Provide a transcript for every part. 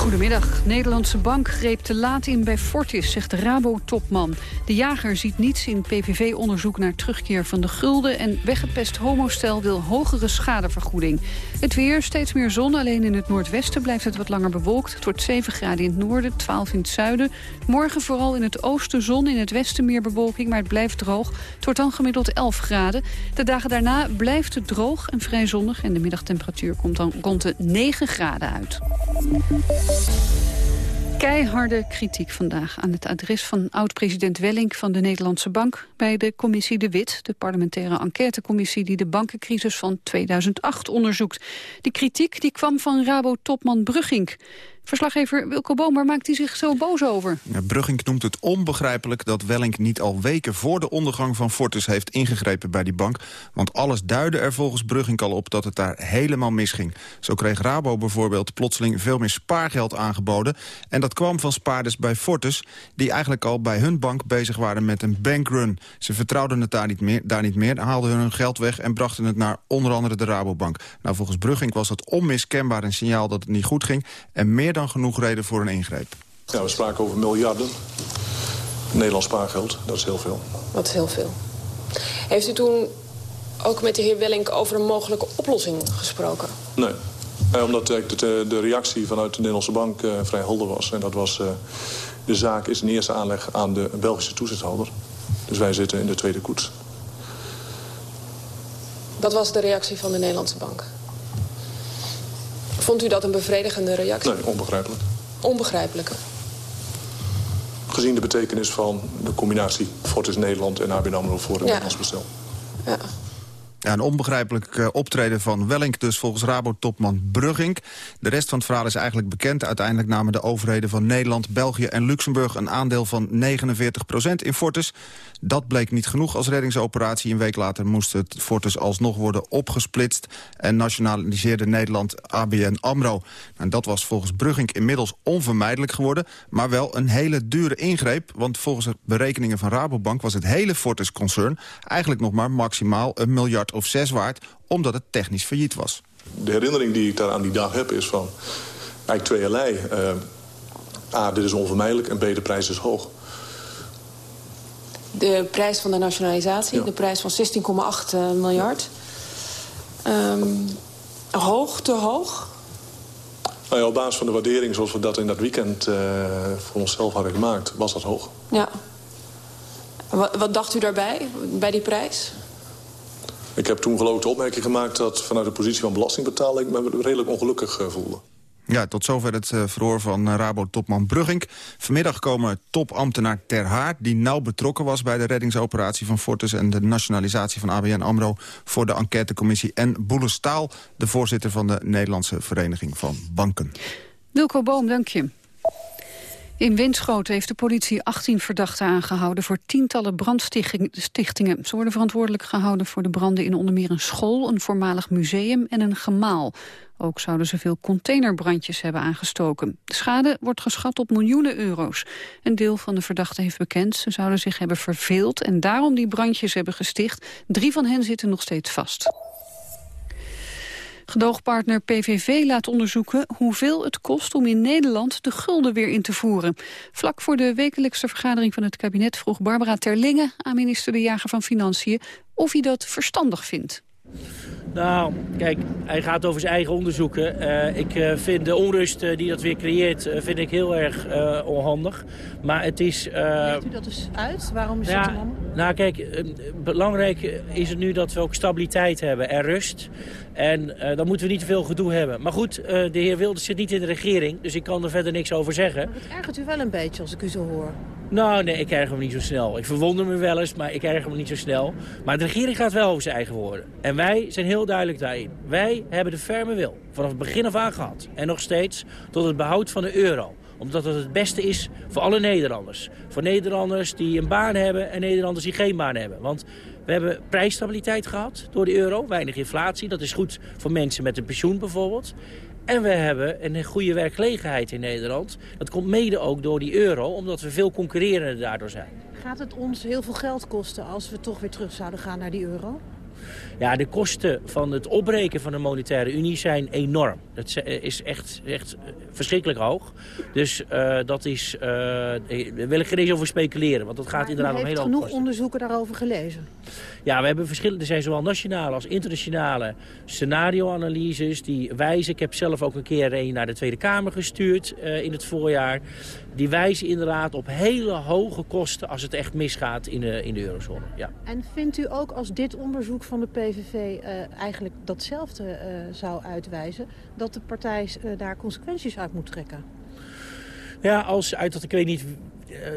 Goedemiddag. Nederlandse bank greep te laat in bij Fortis, zegt Rabo-topman. De jager ziet niets in PVV-onderzoek naar terugkeer van de gulden... en weggepest homostel wil hogere schadevergoeding. Het weer, steeds meer zon, alleen in het noordwesten blijft het wat langer bewolkt. Het wordt 7 graden in het noorden, 12 in het zuiden. Morgen vooral in het oosten zon, in het westen meer bewolking... maar het blijft droog. Het wordt dan gemiddeld 11 graden. De dagen daarna blijft het droog en vrij zonnig... en de middagtemperatuur komt dan rond de 9 graden uit. Keiharde kritiek vandaag aan het adres van oud-president Wellink van de Nederlandse Bank bij de commissie De Wit, de parlementaire enquêtecommissie die de bankencrisis van 2008 onderzoekt. Die kritiek die kwam van Rabo-topman Brugging. Verslaggever Wilco waar maakt hij zich zo boos over? Ja, Brugging noemt het onbegrijpelijk dat Welling niet al weken voor de ondergang van Fortis heeft ingegrepen bij die bank. Want alles duidde er volgens Brugging al op dat het daar helemaal misging. Zo kreeg Rabo bijvoorbeeld plotseling veel meer spaargeld aangeboden. En dat kwam van spaarders bij Fortis, die eigenlijk al bij hun bank bezig waren met een bankrun. Ze vertrouwden het daar niet meer, daar niet meer haalden hun geld weg en brachten het naar onder andere de Rabobank. Nou, volgens Brugging was het onmiskenbaar een signaal dat het niet goed ging en meer dan genoeg reden voor een ingreep. Ja, we spraken over miljarden. Nederlands spaargeld, dat is heel veel. Dat is heel veel. Heeft u toen ook met de heer Wellink over een mogelijke oplossing gesproken? Nee, eh, omdat de, de, reactie vanuit de Nederlandse bank uh, vrij helder was. En dat was, uh, de zaak is in eerste aanleg aan de Belgische toezichthouder. Dus wij zitten in de tweede koets. Wat was de reactie van de Nederlandse bank? Vond u dat een bevredigende reactie? Nee, onbegrijpelijk. Onbegrijpelijke? Gezien de betekenis van de combinatie Fortis Nederland en ABN AMRO voor het ja. Nederlands bestel. Ja. Een onbegrijpelijk uh, optreden van Wellink, dus volgens Rabo-topman Brugging. De rest van het verhaal is eigenlijk bekend. Uiteindelijk namen de overheden van Nederland, België en Luxemburg... een aandeel van 49% in Fortis. Dat bleek niet genoeg als reddingsoperatie. Een week later moest het Fortis alsnog worden opgesplitst... en nationaliseerde Nederland ABN AMRO. En dat was volgens Brugging inmiddels onvermijdelijk geworden... maar wel een hele dure ingreep... want volgens de berekeningen van Rabobank was het hele Fortis-concern... eigenlijk nog maar maximaal een miljard of zes waard... omdat het technisch failliet was. De herinnering die ik daar aan die dag heb is van... eigenlijk tweeërlei. Uh, A, dit is onvermijdelijk en B, de prijs is hoog. De prijs van de nationalisatie, de prijs van 16,8 eh, miljard. Um, hoog, te hoog? Nou ja, op basis van de waardering zoals we dat in dat weekend uh, voor onszelf hadden gemaakt... was dat hoog. Ja. Wat, wat dacht u daarbij, bij die prijs? Ik heb toen geloof ik de opmerking gemaakt dat vanuit de positie van belastingbetaler... ik me redelijk ongelukkig eh, voelde. Ja, tot zover het uh, verhoor van uh, Rabo-topman Brugging. Vanmiddag komen topambtenaar Ter Haar... die nauw betrokken was bij de reddingsoperatie van Fortis... en de nationalisatie van ABN AMRO voor de enquêtecommissie... en Boele Staal, de voorzitter van de Nederlandse Vereniging van Banken. Wilco Boom, dank je. In Winschoten heeft de politie 18 verdachten aangehouden... voor tientallen brandstichtingen. Ze worden verantwoordelijk gehouden voor de branden in onder meer een school... een voormalig museum en een gemaal. Ook zouden ze veel containerbrandjes hebben aangestoken. De schade wordt geschat op miljoenen euro's. Een deel van de verdachten heeft bekend. Ze zouden zich hebben verveeld en daarom die brandjes hebben gesticht. Drie van hen zitten nog steeds vast. Gedoogpartner PVV laat onderzoeken hoeveel het kost om in Nederland de gulden weer in te voeren. Vlak voor de wekelijkse vergadering van het kabinet vroeg Barbara Terlinge aan minister De Jager van Financiën of hij dat verstandig vindt. Nou, kijk, hij gaat over zijn eigen onderzoeken. Uh, ik uh, vind de onrust uh, die dat weer creëert, vind ik heel erg onhandig. Maar het is... Legt u dat dus uit? Waarom is ja, dat onhandig? Nou, kijk, belangrijk is het nu dat we ook stabiliteit hebben en rust. En dan moeten we niet te veel gedoe hebben. Maar goed, de heer Wilders zit niet in de regering, dus ik kan er verder niks over zeggen. Maar het ergert u wel een beetje als ik u zo hoor. Nou, nee, ik erger me niet zo snel. Ik verwonder me wel eens, maar ik erger me niet zo snel. Maar de regering gaat wel over zijn eigen woorden. En wij zijn heel duidelijk daarin. Wij hebben de ferme wil vanaf het begin af aan gehad. En nog steeds tot het behoud van de euro omdat het het beste is voor alle Nederlanders. Voor Nederlanders die een baan hebben en Nederlanders die geen baan hebben. Want we hebben prijsstabiliteit gehad door de euro, weinig inflatie. Dat is goed voor mensen met een pensioen bijvoorbeeld. En we hebben een goede werkgelegenheid in Nederland. Dat komt mede ook door die euro, omdat we veel concurrerender daardoor zijn. Gaat het ons heel veel geld kosten als we toch weer terug zouden gaan naar die euro? Ja, de kosten van het opbreken van de monetaire unie zijn enorm. Het is echt, echt verschrikkelijk hoog. Dus uh, dat is, uh, daar wil ik geen eens over speculeren. Want dat gaat maar inderdaad om hele hoge genoeg onderzoeken daarover gelezen? Ja, we hebben verschillende, er zijn zowel nationale als internationale scenario-analyses die wijzen. Ik heb zelf ook een keer een naar de Tweede Kamer gestuurd uh, in het voorjaar. Die wijzen inderdaad op hele hoge kosten als het echt misgaat in de, in de eurozone. Ja. En vindt u ook als dit onderzoek van de PVV eigenlijk datzelfde zou uitwijzen... dat de partij daar consequenties uit moet trekken? Ja, als uit dat ik weet niet eh,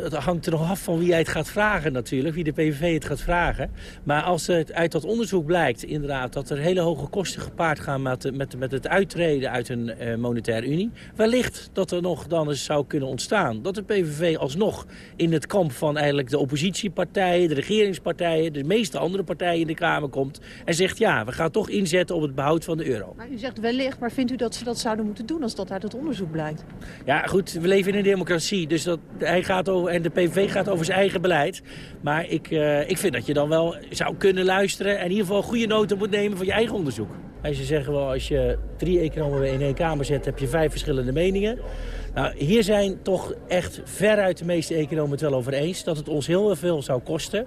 het hangt er nog af van wie jij het gaat vragen natuurlijk, wie de PVV het gaat vragen. Maar als het uit dat onderzoek blijkt inderdaad dat er hele hoge kosten gepaard gaan met, met, met het uittreden uit een uh, monetaire unie. Wellicht dat er nog dan eens zou kunnen ontstaan dat de PVV alsnog in het kamp van eigenlijk de oppositiepartijen, de regeringspartijen, de meeste andere partijen in de Kamer komt. En zegt ja, we gaan toch inzetten op het behoud van de euro. Maar u zegt wellicht, maar vindt u dat ze dat zouden moeten doen als dat uit het onderzoek blijkt? Ja goed, we leven in een democratie, dus dat, hij gaat en de PVV gaat over zijn eigen beleid. Maar ik, uh, ik vind dat je dan wel zou kunnen luisteren... en in ieder geval goede noten moet nemen van je eigen onderzoek. En ze zeggen wel, als je drie economen in één kamer zet... heb je vijf verschillende meningen. Nou, hier zijn toch echt veruit de meeste economen het wel over eens... dat het ons heel veel zou kosten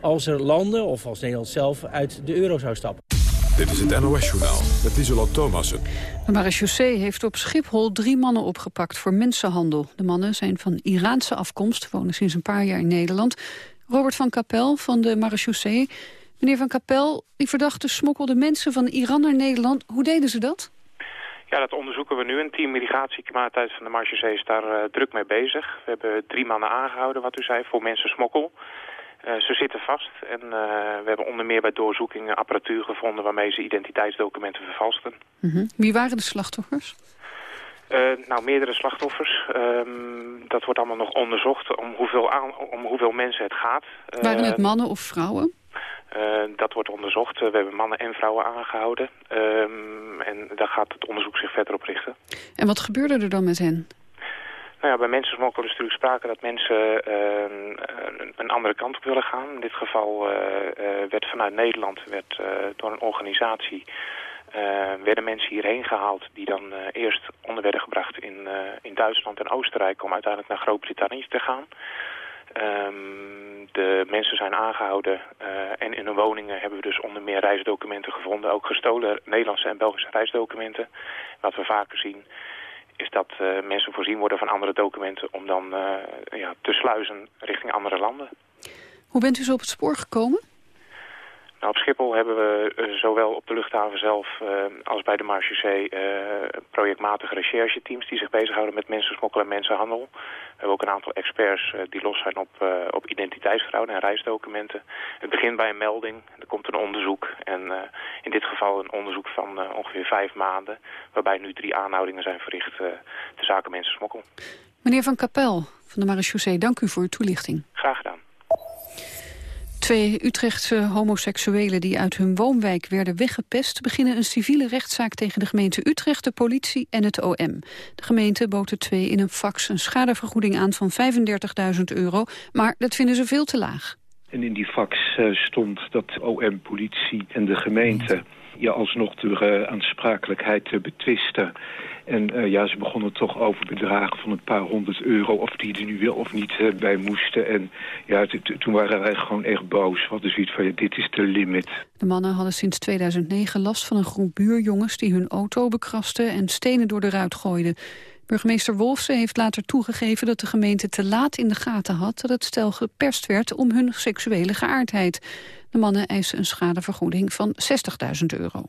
als er landen, of als Nederland zelf, uit de euro zou stappen. Dit is het NOS-journaal met Isola Thomassen. De marechaussee heeft op Schiphol drie mannen opgepakt voor mensenhandel. De mannen zijn van Iraanse afkomst, wonen sinds een paar jaar in Nederland. Robert van Kapel van de marechaussee. Meneer van Kapel, die verdachten smokkelden mensen van Iran naar Nederland. Hoe deden ze dat? Ja, dat onderzoeken we nu. Een team migratieklimaattijd van de marechaussee is daar uh, druk mee bezig. We hebben drie mannen aangehouden, wat u zei, voor mensensmokkel. Uh, ze zitten vast en uh, we hebben onder meer bij doorzoekingen apparatuur gevonden waarmee ze identiteitsdocumenten vervalsten. Mm -hmm. Wie waren de slachtoffers? Uh, nou, meerdere slachtoffers. Um, dat wordt allemaal nog onderzocht om hoeveel, aan, om hoeveel mensen het gaat. Waren het mannen of vrouwen? dat wordt onderzocht. we hebben mannen en vrouwen aangehouden. Um, en daar gaat het onderzoek zich verder op richten. En wat gebeurde er dan met hen? Nou ja, bij mensensmokkel is natuurlijk sprake dat mensen uh, een, andere kant op willen gaan. In dit geval uh, uh, werd vanuit Nederland werd, door een organisatie werden mensen hierheen gehaald die dan eerst onder werden gebracht in, in Duitsland en Oostenrijk om uiteindelijk naar Groot-Brittannië te gaan. Um, de mensen zijn aangehouden en in hun woningen hebben we dus onder meer reisdocumenten gevonden. Ook gestolen Nederlandse en Belgische reisdocumenten. Wat we vaker zien is dat uh, mensen voorzien worden van andere documenten om dan uh, ja, te sluizen richting andere landen. Hoe bent u zo op het spoor gekomen? Nou, op Schiphol hebben we uh, zowel op de luchthaven zelf als bij de Marchusee projectmatige rechercheteams die zich bezighouden met mensensmokkel en mensenhandel. We hebben ook een aantal experts die los zijn op, op identiteitsfraude en reisdocumenten. Het begint bij een melding, er komt een onderzoek en in dit geval een onderzoek van ongeveer vijf maanden waarbij nu drie aanhoudingen zijn verricht te zaken mensensmokkel. Meneer Van Kapel van de Marechaussee, dank u voor uw toelichting. Graag gedaan. Twee Utrechtse homoseksuelen die uit hun woonwijk werden weggepest... beginnen een civiele rechtszaak tegen de gemeente Utrecht, de politie en het OM. De gemeente bood de twee in een fax een schadevergoeding aan van 35.000 euro... maar dat vinden ze veel te laag. En in die fax uh, stond dat OM, politie en de gemeente... je alsnog de uh, aansprakelijkheid te betwisten... En uh, ja, ze begonnen toch over bedragen van een paar honderd euro... of die er nu wel of niet uh, bij moesten. En ja, toen waren wij gewoon echt boos. Wat is zoiets van, ja, dit is de limit. De mannen hadden sinds 2009 last van een groep buurjongens... die hun auto bekrasten en stenen door de ruit gooiden. Burgemeester Wolfsen heeft later toegegeven dat de gemeente te laat in de gaten had... dat het stel geperst werd om hun seksuele geaardheid. De mannen eisen een schadevergoeding van 60.000 euro.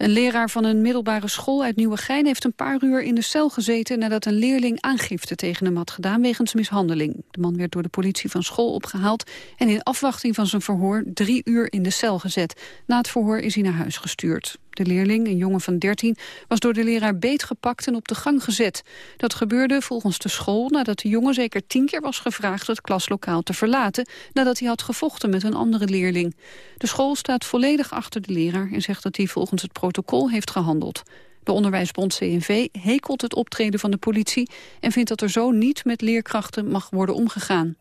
Een leraar van een middelbare school uit Nieuwegein heeft een paar uur in de cel gezeten nadat een leerling aangifte tegen hem had gedaan wegens mishandeling. De man werd door de politie van school opgehaald en in afwachting van zijn verhoor drie uur in de cel gezet. Na het verhoor is hij naar huis gestuurd. De leerling, een jongen van 13, was door de leraar beetgepakt en op de gang gezet. Dat gebeurde volgens de school nadat de jongen zeker tien keer was gevraagd het klaslokaal te verlaten, nadat hij had gevochten met een andere leerling. De school staat volledig achter de leraar en zegt dat hij volgens het protocol heeft gehandeld. De onderwijsbond CNV hekelt het optreden van de politie en vindt dat er zo niet met leerkrachten mag worden omgegaan.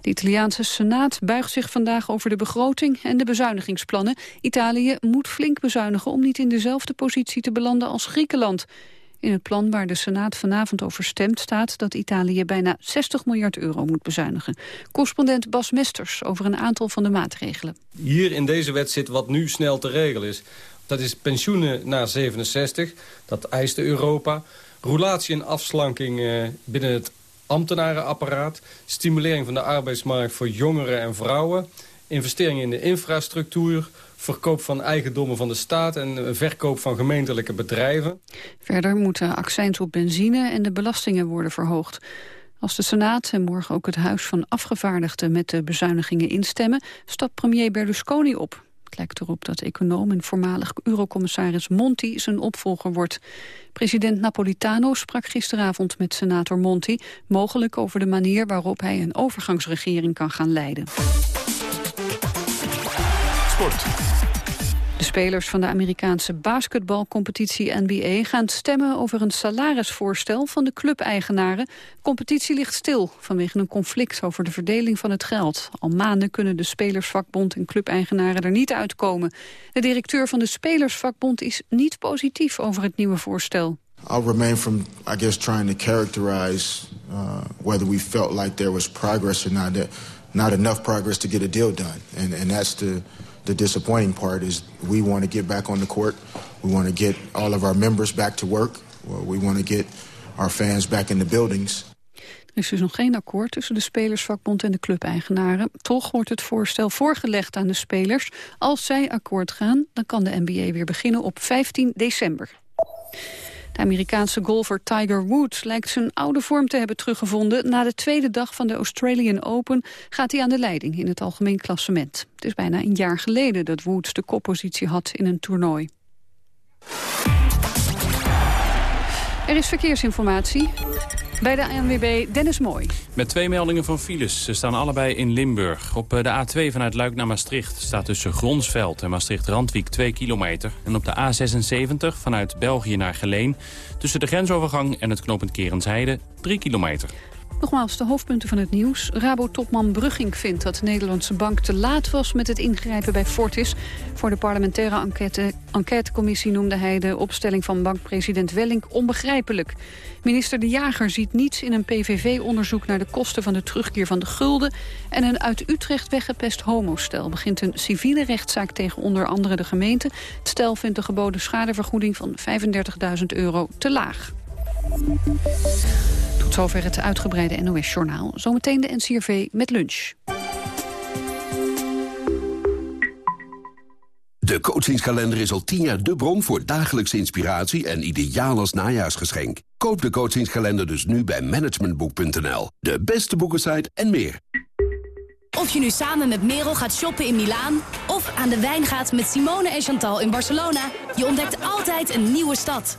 De Italiaanse Senaat buigt zich vandaag over de begroting en de bezuinigingsplannen. Italië moet flink bezuinigen om niet in dezelfde positie te belanden als Griekenland. In het plan waar de Senaat vanavond over stemt staat dat Italië bijna 60 miljard euro moet bezuinigen. Correspondent Bas Mesters over een aantal van de maatregelen. Hier in deze wet zit wat nu snel te regelen is. Dat is pensioenen na 67, dat eiste Europa. Roulatie en afslanking eh, binnen het ambtenarenapparaat. Stimulering van de arbeidsmarkt voor jongeren en vrouwen. Investeringen in de infrastructuur. Verkoop van eigendommen van de staat en verkoop van gemeentelijke bedrijven. Verder moeten accijns op benzine en de belastingen worden verhoogd. Als de Senaat en morgen ook het Huis van Afgevaardigden met de bezuinigingen instemmen, stapt premier Berlusconi op. Het lijkt erop dat econoom en voormalig eurocommissaris Monti zijn opvolger wordt. President Napolitano sprak gisteravond met senator Monti... mogelijk over de manier waarop hij een overgangsregering kan gaan leiden. Sport. De spelers van de Amerikaanse basketbalcompetitie NBA gaan stemmen over een salarisvoorstel van de clubeigenaren. Competitie ligt stil vanwege een conflict over de verdeling van het geld. Al maanden kunnen de spelersvakbond en clubeigenaren er niet uitkomen. De directeur van de spelersvakbond is niet positief over het nieuwe voorstel. I'll remain from, I guess, trying to characterize uh, whether we felt like there was progress or not. Not enough progress to get a deal done, and and that's the the disappointing part is we want to get back on the court. We want to get all of our members back to work. We want to get our fans back in the buildings. Er is dus nog geen akkoord tussen de spelersvakbond en de clubeigenaren. Toch wordt het voorstel voorgelegd aan de spelers. Als zij akkoord gaan, dan kan de NBA weer beginnen op 15 december. De Amerikaanse golfer Tiger Woods lijkt zijn oude vorm te hebben teruggevonden. Na de tweede dag van de Australian Open gaat hij aan de leiding in het algemeen klassement. Het is bijna een jaar geleden dat Woods de koppositie had in een toernooi. Er is verkeersinformatie. Bij de ANWB Dennis Mooi. Met twee meldingen van files. Ze staan allebei in Limburg. Op eh, de A2 vanuit Luik naar Maastricht staat tussen Gronsveld en Maastricht-Randwiek 2 kilometer. En op de A76 vanuit België naar Geleen tussen de grensovergang en het knooppunt Kerensheide 3 kilometer. Nogmaals, de hoofdpunten van het nieuws. Rabo-topman Brugging vindt dat de Nederlandse bank te laat was met het ingrijpen bij Fortis. Voor de parlementaire enquête, enquêtecommissie noemde hij de opstelling van bankpresident Wellink onbegrijpelijk. Minister De Jager ziet niets in een PVV-onderzoek naar de kosten van de terugkeer van de gulden. En een uit Utrecht weggepest homostel begint een civiele rechtszaak tegen onder andere de gemeente. Het stel vindt de geboden schadevergoeding van 35.000 euro te laag. Tot zover het uitgebreide NOS-journaal. Zometeen de NCRV met lunch. De coachingskalender is al tien jaar de bron voor dagelijkse inspiratie en ideaal als najaarsgeschenk. Koop de coachingskalender dus nu bij managementboek.nl. De beste boekensite en meer. Of je nu samen met Merel gaat shoppen in Milaan... of aan de wijn gaat met Simone en Chantal in Barcelona... je ontdekt altijd een nieuwe stad.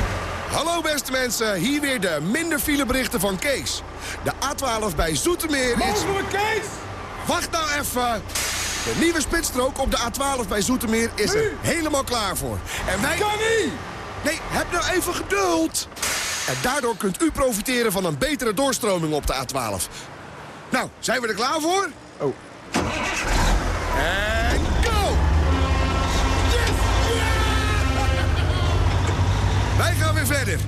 Hallo beste mensen, hier weer de minder fileberichten van Kees. De A12 bij Zoetermeer is... Mogen Kees? Wacht nou even. De nieuwe spitsstrook op de A12 bij Zoetermeer is er helemaal klaar voor. En wij... Kan niet! Nee, heb nou even geduld. En daardoor kunt u profiteren van een betere doorstroming op de A12. Nou, zijn we er klaar voor? Oh. En Wij gaan weer verder.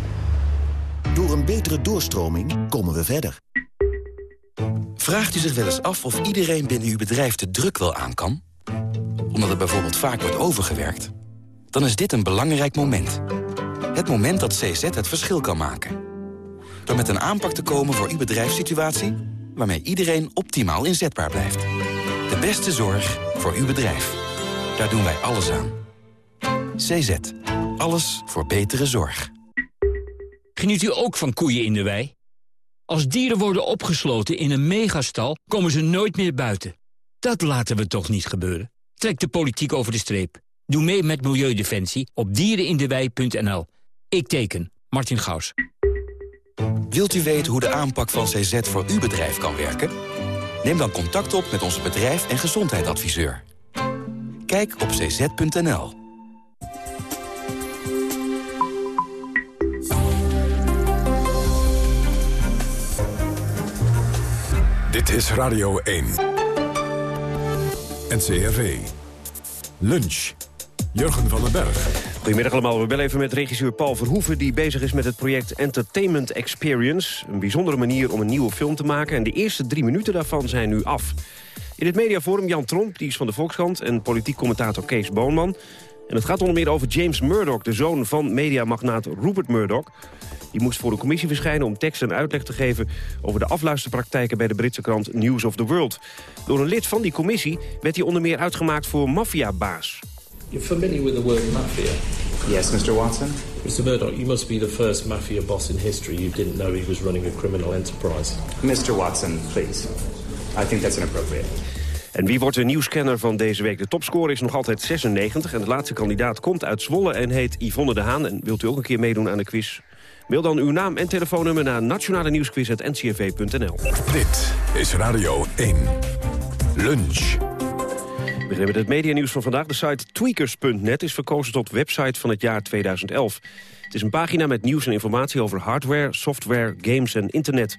Door een betere doorstroming komen we verder. Vraagt u zich wel eens af of iedereen binnen uw bedrijf de druk wel aan kan? Omdat er bijvoorbeeld vaak wordt overgewerkt? Dan is dit een belangrijk moment. Het moment dat CZ het verschil kan maken. Door met een aanpak te komen voor uw bedrijfssituatie... waarmee iedereen optimaal inzetbaar blijft. De beste zorg voor uw bedrijf. Daar doen wij alles aan. CZ. Alles voor betere zorg. Geniet u ook van koeien in de wei? Als dieren worden opgesloten in een megastal, komen ze nooit meer buiten. Dat laten we toch niet gebeuren? Trek de politiek over de streep. Doe mee met Milieudefensie op dierenindewei.nl. Ik teken. Martin Gaus. Wilt u weten hoe de aanpak van CZ voor uw bedrijf kan werken? Neem dan contact op met onze bedrijf- en gezondheidsadviseur. Kijk op cz.nl. Dit is Radio 1. NCRV. Lunch. Jurgen van den Berg. Goedemiddag allemaal. We bellen even met regisseur Paul Verhoeven... die bezig is met het project Entertainment Experience. Een bijzondere manier om een nieuwe film te maken. En de eerste drie minuten daarvan zijn nu af. In het mediaforum Jan Tromp, die is van de Volkskrant... en politiek commentator Kees Boonman. En het gaat onder meer over James Murdoch, de zoon van mediamagnaat Rupert Murdoch. Die moest voor de commissie verschijnen om tekst en uitleg te geven... over de afluisterpraktijken bij de Britse krant News of the World. Door een lid van die commissie werd hij onder meer uitgemaakt voor maffiabaas. You're familiar with the word mafia? Yes, Mr. Watson. Mr. Murdoch, you must be the first mafia boss in history who didn't know he was running a criminal enterprise. Mr. Watson, please. I think that's inappropriate. En wie wordt de nieuwscanner van deze week? De topscore is nog altijd 96 en de laatste kandidaat komt uit Zwolle en heet Yvonne de Haan. En wilt u ook een keer meedoen aan de quiz? Mail dan uw naam en telefoonnummer naar nationale ncrv.nl. Dit is Radio 1. Lunch. We beginnen met het medianieuws van vandaag. De site tweakers.net is verkozen tot website van het jaar 2011. Het is een pagina met nieuws en informatie over hardware, software, games en internet.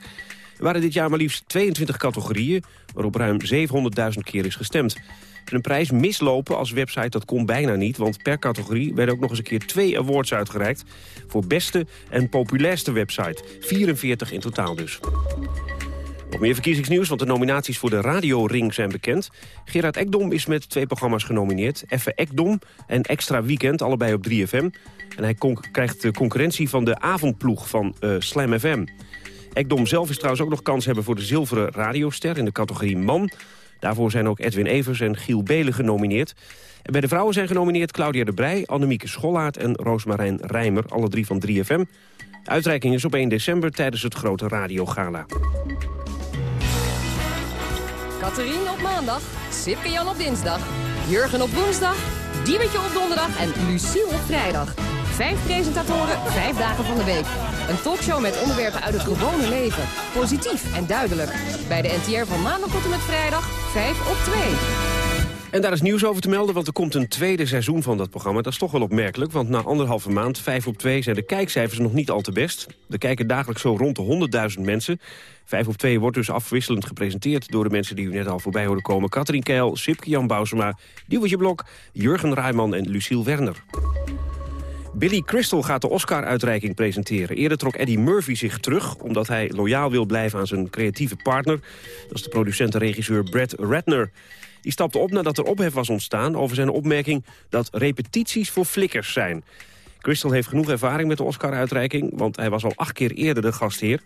Er waren dit jaar maar liefst 22 categorieën, waarop ruim 700.000 keer is gestemd. En een prijs mislopen als website, dat kon bijna niet... want per categorie werden ook nog eens een keer twee awards uitgereikt... voor beste en populairste website. 44 in totaal dus. Nog meer verkiezingsnieuws, want de nominaties voor de radioring zijn bekend. Gerard Ekdom is met twee programma's genomineerd. Effe Ekdom en Extra Weekend, allebei op 3FM. En hij krijgt de concurrentie van de avondploeg van uh, Slam FM. Ekdom zelf is trouwens ook nog kans hebben voor de zilveren radioster in de categorie man. Daarvoor zijn ook Edwin Evers en Giel Belen genomineerd. En bij de vrouwen zijn genomineerd Claudia de Brij, Annemieke Schollaert en Roosmarijn Rijmer, alle drie van 3FM. De uitreiking is op 1 december tijdens het grote radiogala. Catherine op maandag, Sipke Jan op dinsdag, Jurgen op woensdag, Diewertje op donderdag en Luciel op vrijdag. Vijf presentatoren, vijf dagen van de week. Een talkshow met onderwerpen uit het gewone leven. Positief en duidelijk. Bij de NTR van maandag tot en met vrijdag, 5 op 2. En daar is nieuws over te melden, want er komt een tweede seizoen van dat programma. Dat is toch wel opmerkelijk, want na anderhalve maand, 5 op 2, zijn de kijkcijfers nog niet al te best. Er kijken dagelijks zo rond de 100.000 mensen. 5 op 2 wordt dus afwisselend gepresenteerd door de mensen die u net al voorbij hoorden komen. Katrien Keil, Sipke Jan Bousema, Diewertje Blok, Jurgen Rijman en Luciel Werner. Billy Crystal gaat de Oscar-uitreiking presenteren. Eerder trok Eddie Murphy zich terug, omdat hij loyaal wil blijven aan zijn creatieve partner. Dat is de producent en regisseur Brett Ratner. Die stapte op nadat er ophef was ontstaan over zijn opmerking dat repetities voor flikkers zijn. Crystal heeft genoeg ervaring met de Oscar-uitreiking, want hij was al acht keer eerder de gastheer.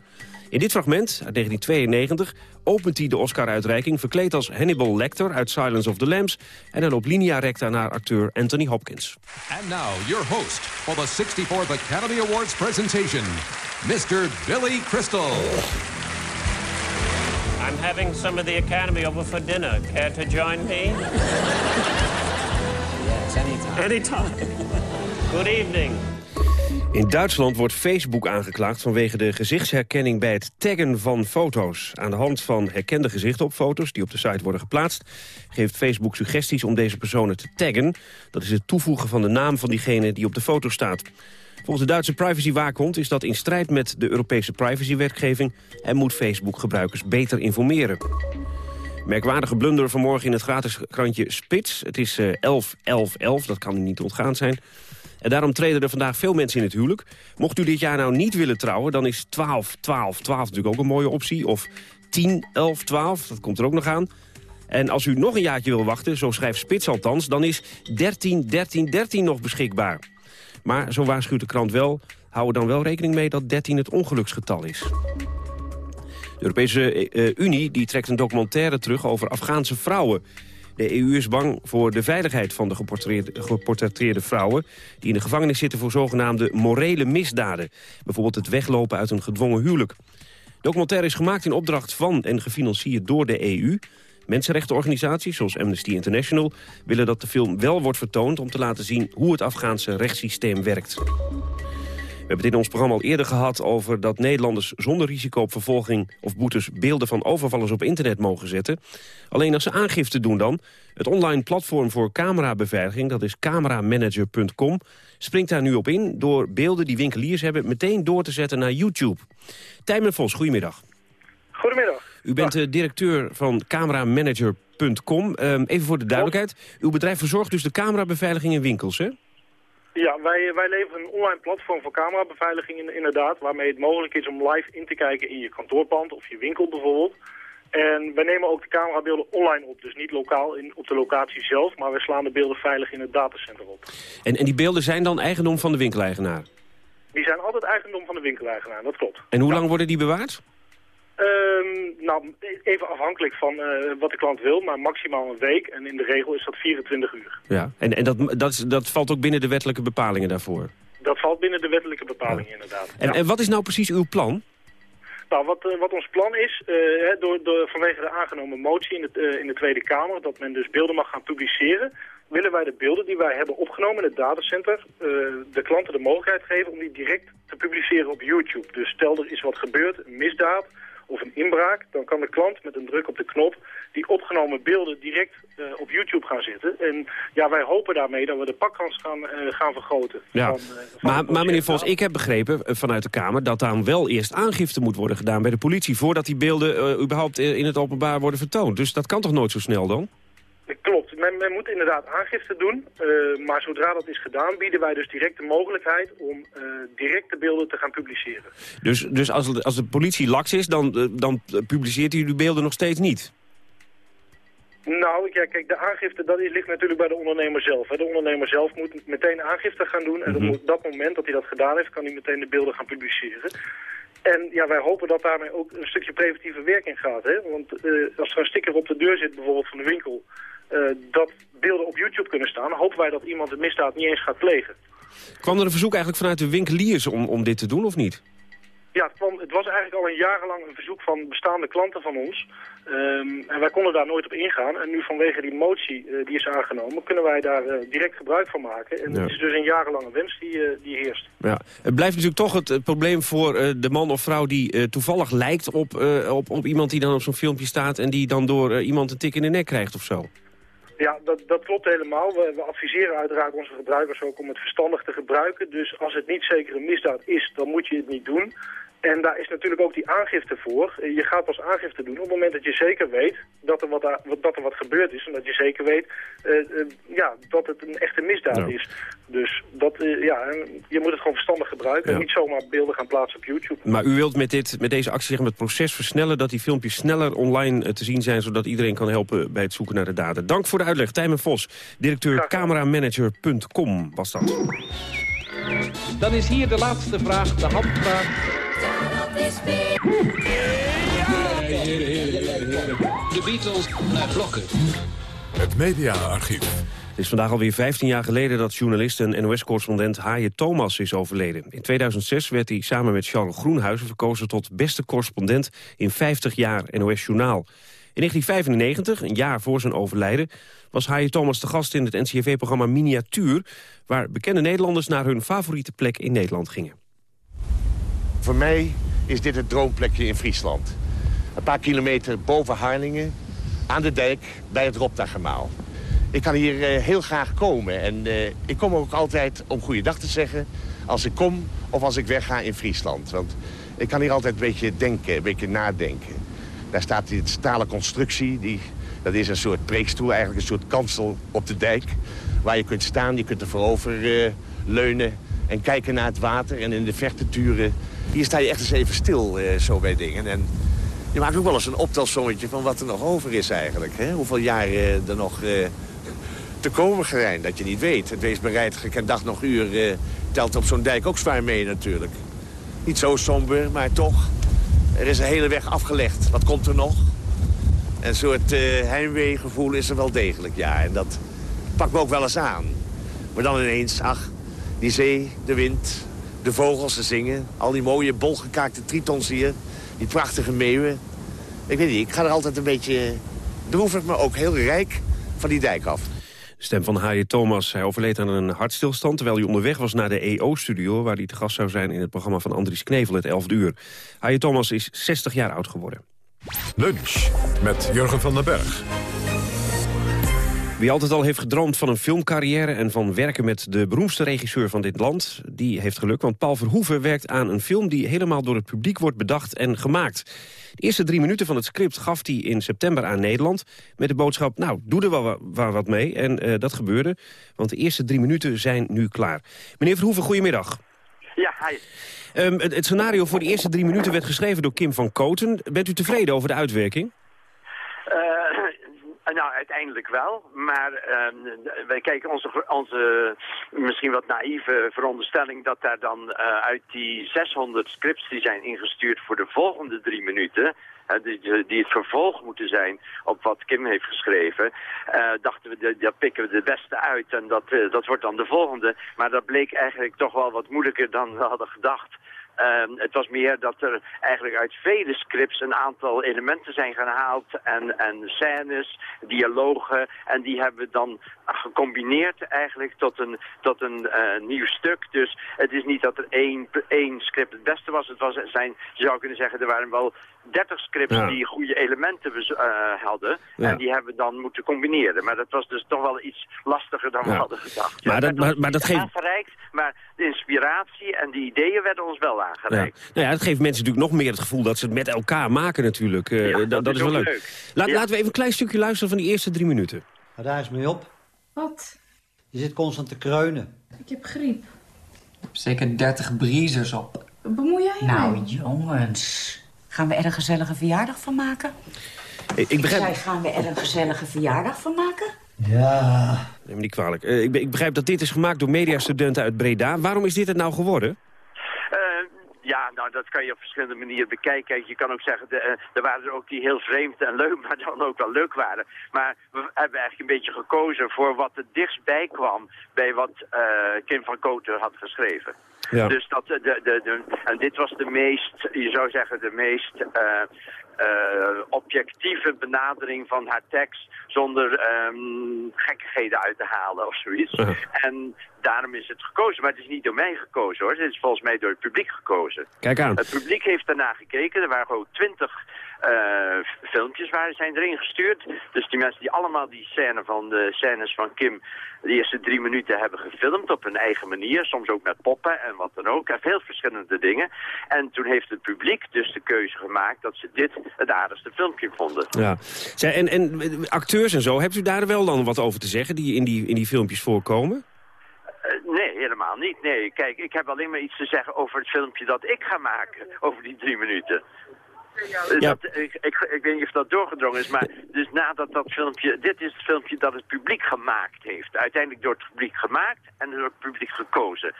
In dit fragment, uit 1992, opent hij de Oscar-uitreiking... verkleed als Hannibal Lecter uit Silence of the Lambs... en hij loopt linea recta naar acteur Anthony Hopkins. And now, your host for the 64th Academy Awards presentation, Mr. Billy Crystal. I'm having some of the Academy over for dinner. Care to join me? yes, anytime. Anytime. Good evening. In Duitsland wordt Facebook aangeklaagd vanwege de gezichtsherkenning bij het taggen van foto's. Aan de hand van herkende gezichten op foto's die op de site worden geplaatst... geeft Facebook suggesties om deze personen te taggen. Dat is het toevoegen van de naam van diegene die op de foto staat. Volgens de Duitse privacywaakhond is dat in strijd met de Europese privacywetgeving... en moet Facebook gebruikers beter informeren. Merkwaardige blunder vanmorgen in het gratis krantje Spits. Het is 11, 11, 11, dat kan niet ontgaan zijn... En daarom treden er vandaag veel mensen in het huwelijk. Mocht u dit jaar nou niet willen trouwen, dan is 12, 12, 12 natuurlijk ook een mooie optie. Of 10, 11, 12, dat komt er ook nog aan. En als u nog een jaartje wil wachten, zo schrijft Spits althans... dan is 13, 13, 13 nog beschikbaar. Maar zo waarschuwt de krant wel, hou er dan wel rekening mee dat 13 het ongeluksgetal is. De Europese uh, Unie die trekt een documentaire terug over Afghaanse vrouwen. De EU is bang voor de veiligheid van de geportretteerde vrouwen... die in de gevangenis zitten voor zogenaamde morele misdaden. Bijvoorbeeld het weglopen uit een gedwongen huwelijk. De documentaire is gemaakt in opdracht van en gefinancierd door de EU. Mensenrechtenorganisaties zoals Amnesty International willen dat de film wel wordt vertoond... om te laten zien hoe het Afghaanse rechtssysteem werkt. We hebben het in ons programma al eerder gehad over dat Nederlanders zonder risico op vervolging of boetes beelden van overvallers op internet mogen zetten. Alleen als ze aangifte doen dan. Het online platform voor camerabeveiliging, dat is cameramanager.com, springt daar nu op in door beelden die winkeliers hebben meteen door te zetten naar YouTube. Tijmen Vos, goedemiddag. Goedemiddag. U bent de directeur van cameramanager.com. Um, even voor de duidelijkheid. Uw bedrijf verzorgt dus de camerabeveiliging in winkels, hè? Ja, wij, wij leveren een online platform voor camerabeveiliging in, inderdaad, waarmee het mogelijk is om live in te kijken in je kantoorpand of je winkel bijvoorbeeld. En wij nemen ook de camerabeelden online op, dus niet lokaal in, op de locatie zelf, maar we slaan de beelden veilig in het datacenter op. En, en die beelden zijn dan eigendom van de winkeleigenaar? Die zijn altijd eigendom van de winkeleigenaar, dat klopt. En hoe lang worden die bewaard? Um, nou, even afhankelijk van uh, wat de klant wil, maar maximaal een week. En in de regel is dat 24 uur. Ja, en, en dat, dat, dat valt ook binnen de wettelijke bepalingen daarvoor? Dat valt binnen de wettelijke bepalingen, inderdaad. En, ja. en wat is nou precies uw plan? Nou, wat, uh, wat ons plan is, uh, door, door, vanwege de aangenomen motie in, het, in de Tweede Kamer... dat men dus beelden mag gaan publiceren... willen wij de beelden die wij hebben opgenomen in het datacenter... de klanten de mogelijkheid geven om die direct te publiceren op YouTube. Dus stel er is wat gebeurd, een misdaad of een inbraak, dan kan de klant met een druk op de knop die opgenomen beelden direct uh, op YouTube gaan zetten. En ja, wij hopen daarmee dat we de pakkans gaan, uh, gaan vergroten. Ja. Van, uh, van maar, maar meneer Vos, ik heb begrepen vanuit de Kamer dat dan wel eerst aangifte moet worden gedaan bij de politie... voordat die beelden überhaupt in het openbaar worden vertoond. Dus dat kan toch nooit zo snel dan? Klopt, men, men, moet inderdaad aangifte doen, uh, maar zodra dat is gedaan bieden wij dus direct de mogelijkheid om uh, direct de beelden te gaan publiceren. Dus, dus als, de, als de politie laks is, dan, uh, dan publiceert u de beelden nog steeds niet? Nou, ja, kijk, de aangifte dat ligt natuurlijk bij de ondernemer zelf. Hè. De ondernemer zelf moet meteen aangifte gaan doen en mm -hmm. op dat moment dat hij dat gedaan heeft, kan hij meteen de beelden gaan publiceren. En ja, wij hopen dat daarmee ook een stukje preventieve werking gaat. Hè? Want als er een sticker op de deur zit bijvoorbeeld van de winkel... Uh, dat beelden op YouTube kunnen staan... hopen wij dat iemand de misdaad niet eens gaat plegen. Kwam er een verzoek eigenlijk vanuit de winkeliers om, om dit te doen of niet? Ja, het, kwam, het was eigenlijk al een jarenlang een verzoek van bestaande klanten van ons. Um, en wij konden daar nooit op ingaan. En nu vanwege die motie uh, die is aangenomen, kunnen wij daar uh, direct gebruik van maken. En ja. het is dus een jarenlange wens die, uh, die heerst. Ja. Het blijft natuurlijk toch het, het probleem voor de man of vrouw die toevallig lijkt op, op, op iemand die dan op zo'n filmpje staat... en die dan door iemand een tik in de nek krijgt of zo. Ja, dat, dat klopt helemaal. We, we, adviseren uiteraard onze gebruikers ook om het verstandig te gebruiken. Dus als het niet zeker een misdaad is, dan moet je het niet doen. En daar is natuurlijk ook die aangifte voor. Je gaat pas aangifte doen op het moment dat je zeker weet dat er wat, dat er wat gebeurd is. En dat je zeker weet uh, uh, ja, dat het een echte misdaad ja. is. Dus dat, uh, ja, je moet het gewoon verstandig gebruiken. Ja. En niet zomaar beelden gaan plaatsen op YouTube. Maar u wilt met, dit, met deze actie zeggen, met het proces versnellen... dat die filmpjes sneller online te zien zijn... zodat iedereen kan helpen bij het zoeken naar de data. Dank voor de uitleg. Tijmen Vos, directeur cameramanager.com was dat. Dan is hier de laatste vraag, de handvraag. De Beatles naar blokken. Het mediaarchief. Het is vandaag alweer 15 jaar geleden dat journalist en NOS-correspondent Haaien Thomas is overleden. In 2006 werd hij samen met Charles Groenhuizen verkozen tot beste correspondent in 50 jaar NOS-journaal. In 1995, een jaar voor zijn overlijden, was Haaien Thomas te gast in het NCRV-programma Miniatuur, waar bekende Nederlanders naar hun favoriete plek in Nederland gingen. Voor mij is dit het droomplekje in Friesland. Een paar kilometer boven Harlingen, aan de dijk, bij het Roptagemaal. Ik kan hier uh, heel graag komen en uh, ik kom ook altijd om goeiedag te zeggen... als ik kom of als ik wegga in Friesland. Want ik kan hier altijd een beetje denken, een beetje nadenken. Daar staat die stalen constructie, die, dat is een soort preekstoel, eigenlijk een soort kansel op de dijk... waar je kunt staan, je kunt er voorover uh, leunen en kijken naar het water en in de verte turen hier sta je echt eens even stil uh, zo bij dingen. En je maakt ook wel eens een optelsommetje van wat er nog over is eigenlijk. Hè? Hoeveel jaren er nog uh, te komen zijn, dat je niet weet. Het wees bereid, gekend dag nog uur, uh, telt op zo'n dijk ook zwaar mee natuurlijk. Niet zo somber, maar toch. Er is een hele weg afgelegd. Wat komt er nog? Een soort heimweegevoel is er wel degelijk, ja. En dat pakt me ook wel eens aan. Maar dan ineens, ach, die zee, de wind, de vogels te zingen. Al die mooie bolgekaakte tritons hier. Die prachtige meeuwen. Ik weet niet, ik ga er altijd een beetje ik me ook heel rijk van die dijk af. Stem van Haaien Thomas. Hij overleed aan een hartstilstand terwijl hij onderweg was naar de EO-studio... waar hij te gast zou zijn in het programma van Andries Knevel, het 11 uur. Haaien Thomas is 60 jaar oud geworden. Lunch met Jurgen van den Berg. Wie altijd al heeft gedroomd van een filmcarrière... en van werken met de beroemdste regisseur van dit land, die heeft geluk. Want Paul Verhoeven werkt aan een film die helemaal door het publiek wordt bedacht en gemaakt. De eerste drie minuten van het script gaf hij in september aan Nederland... met de boodschap, nou, doe er wel, wa- wat mee. En eh, dat gebeurde, want de eerste drie minuten zijn nu klaar. Meneer Verhoeven, goedemiddag. Ja, hi. Ehm, het, het scenario voor de eerste drie minuten werd geschreven door Kim van Koten. Bent u tevreden over de uitwerking? Eh, nou, uiteindelijk wel. Maar ehm, wij kijken onze, onze misschien wat naïeve veronderstelling dat daar dan eh, uit die 600 scripts die zijn ingestuurd voor de volgende drie minuten... die, die het vervolg moeten zijn op wat Kim heeft geschreven... eh, dachten we, daar pikken we de beste uit en dat, eh, dat wordt dan de volgende. Maar dat bleek eigenlijk toch wel wat moeilijker dan we hadden gedacht... Ehm, het was meer dat er eigenlijk uit vele scripts een aantal elementen zijn gehaald en, en scènes, dialogen. En die hebben we dan gecombineerd eigenlijk tot een, tot een eh, nieuw stuk. Dus het is niet dat er één, één script het beste was. Het was zijn, je zou kunnen zeggen, er waren wel 30 scripts Ja. die goede elementen eh, hadden. Ja. En die hebben we dan moeten combineren. Maar dat was dus toch wel iets lastiger dan we hadden gedacht. Maar dat- Het maar- dat geeft- aangereikt, maar de inspiratie en de ideeën werden ons wel Ja. aangereikt. Nou ja, het geeft mensen natuurlijk nog meer het gevoel dat ze het met elkaar maken natuurlijk. Eh, dat, dat dat is wel leuk. leuk. Laat, Ja. Laten we even een klein stukje luisteren van die eerste drie minuten. Daar is mee op. Wat? Je zit constant te kreunen. Ik heb griep. Zeker 30 briezers op. Bemoei jij je Nou, mee? jongens. Gaan we er een gezellige verjaardag van maken? Ik, ik begrijp... Zij, gaan we er een gezellige verjaardag van maken? Ja. Neem me niet kwalijk. Eh, ik, ik begrijp dat dit is gemaakt door mediastudenten uit Breda. Waarom is dit het nou geworden? Eh, ja, nou, dat kan je op verschillende manieren bekijken. Kijk, je kan ook zeggen, de, eh, er waren er ook die heel vreemd en leuk, maar dan ook wel leuk waren. Maar we hebben eigenlijk een beetje gekozen voor wat het dichtstbij kwam bij wat eh, Kim van Koten had geschreven. Ja. Dus dat, de, de, de, en dit was de meest, je zou zeggen, de meest eh, eh, objectieve benadering van haar tekst zonder ehm, gekkigheden uit te halen of zoiets. En daarom is het gekozen, maar het is niet door mij gekozen hoor. Het is volgens mij door het publiek gekozen. Kijk aan. Het publiek heeft daarna gekeken. Er waren gewoon twintig eh, filmpjes waar zijn erin gestuurd. Dus die mensen die allemaal die scène van de scènes van Kim de eerste drie minuten hebben gefilmd op hun eigen manier. Soms ook met poppen en wat dan ook. En veel verschillende dingen. En toen heeft het publiek dus de keuze gemaakt dat ze dit het aardigste filmpje vonden. Ja. Zij, en, en acteurs en zo, hebt u daar wel dan wat over te zeggen die in die, in die filmpjes voorkomen? Eh, nee, helemaal niet. Nee, kijk, ik heb alleen maar iets te zeggen over het filmpje dat ik ga maken. Over die drie minuten. Ja. Ik, ik, ik weet niet of dat doorgedrongen is, maar dus nadat dat filmpje... Dit is het filmpje dat het publiek gemaakt heeft. Uiteindelijk door het publiek gemaakt en door het publiek gekozen.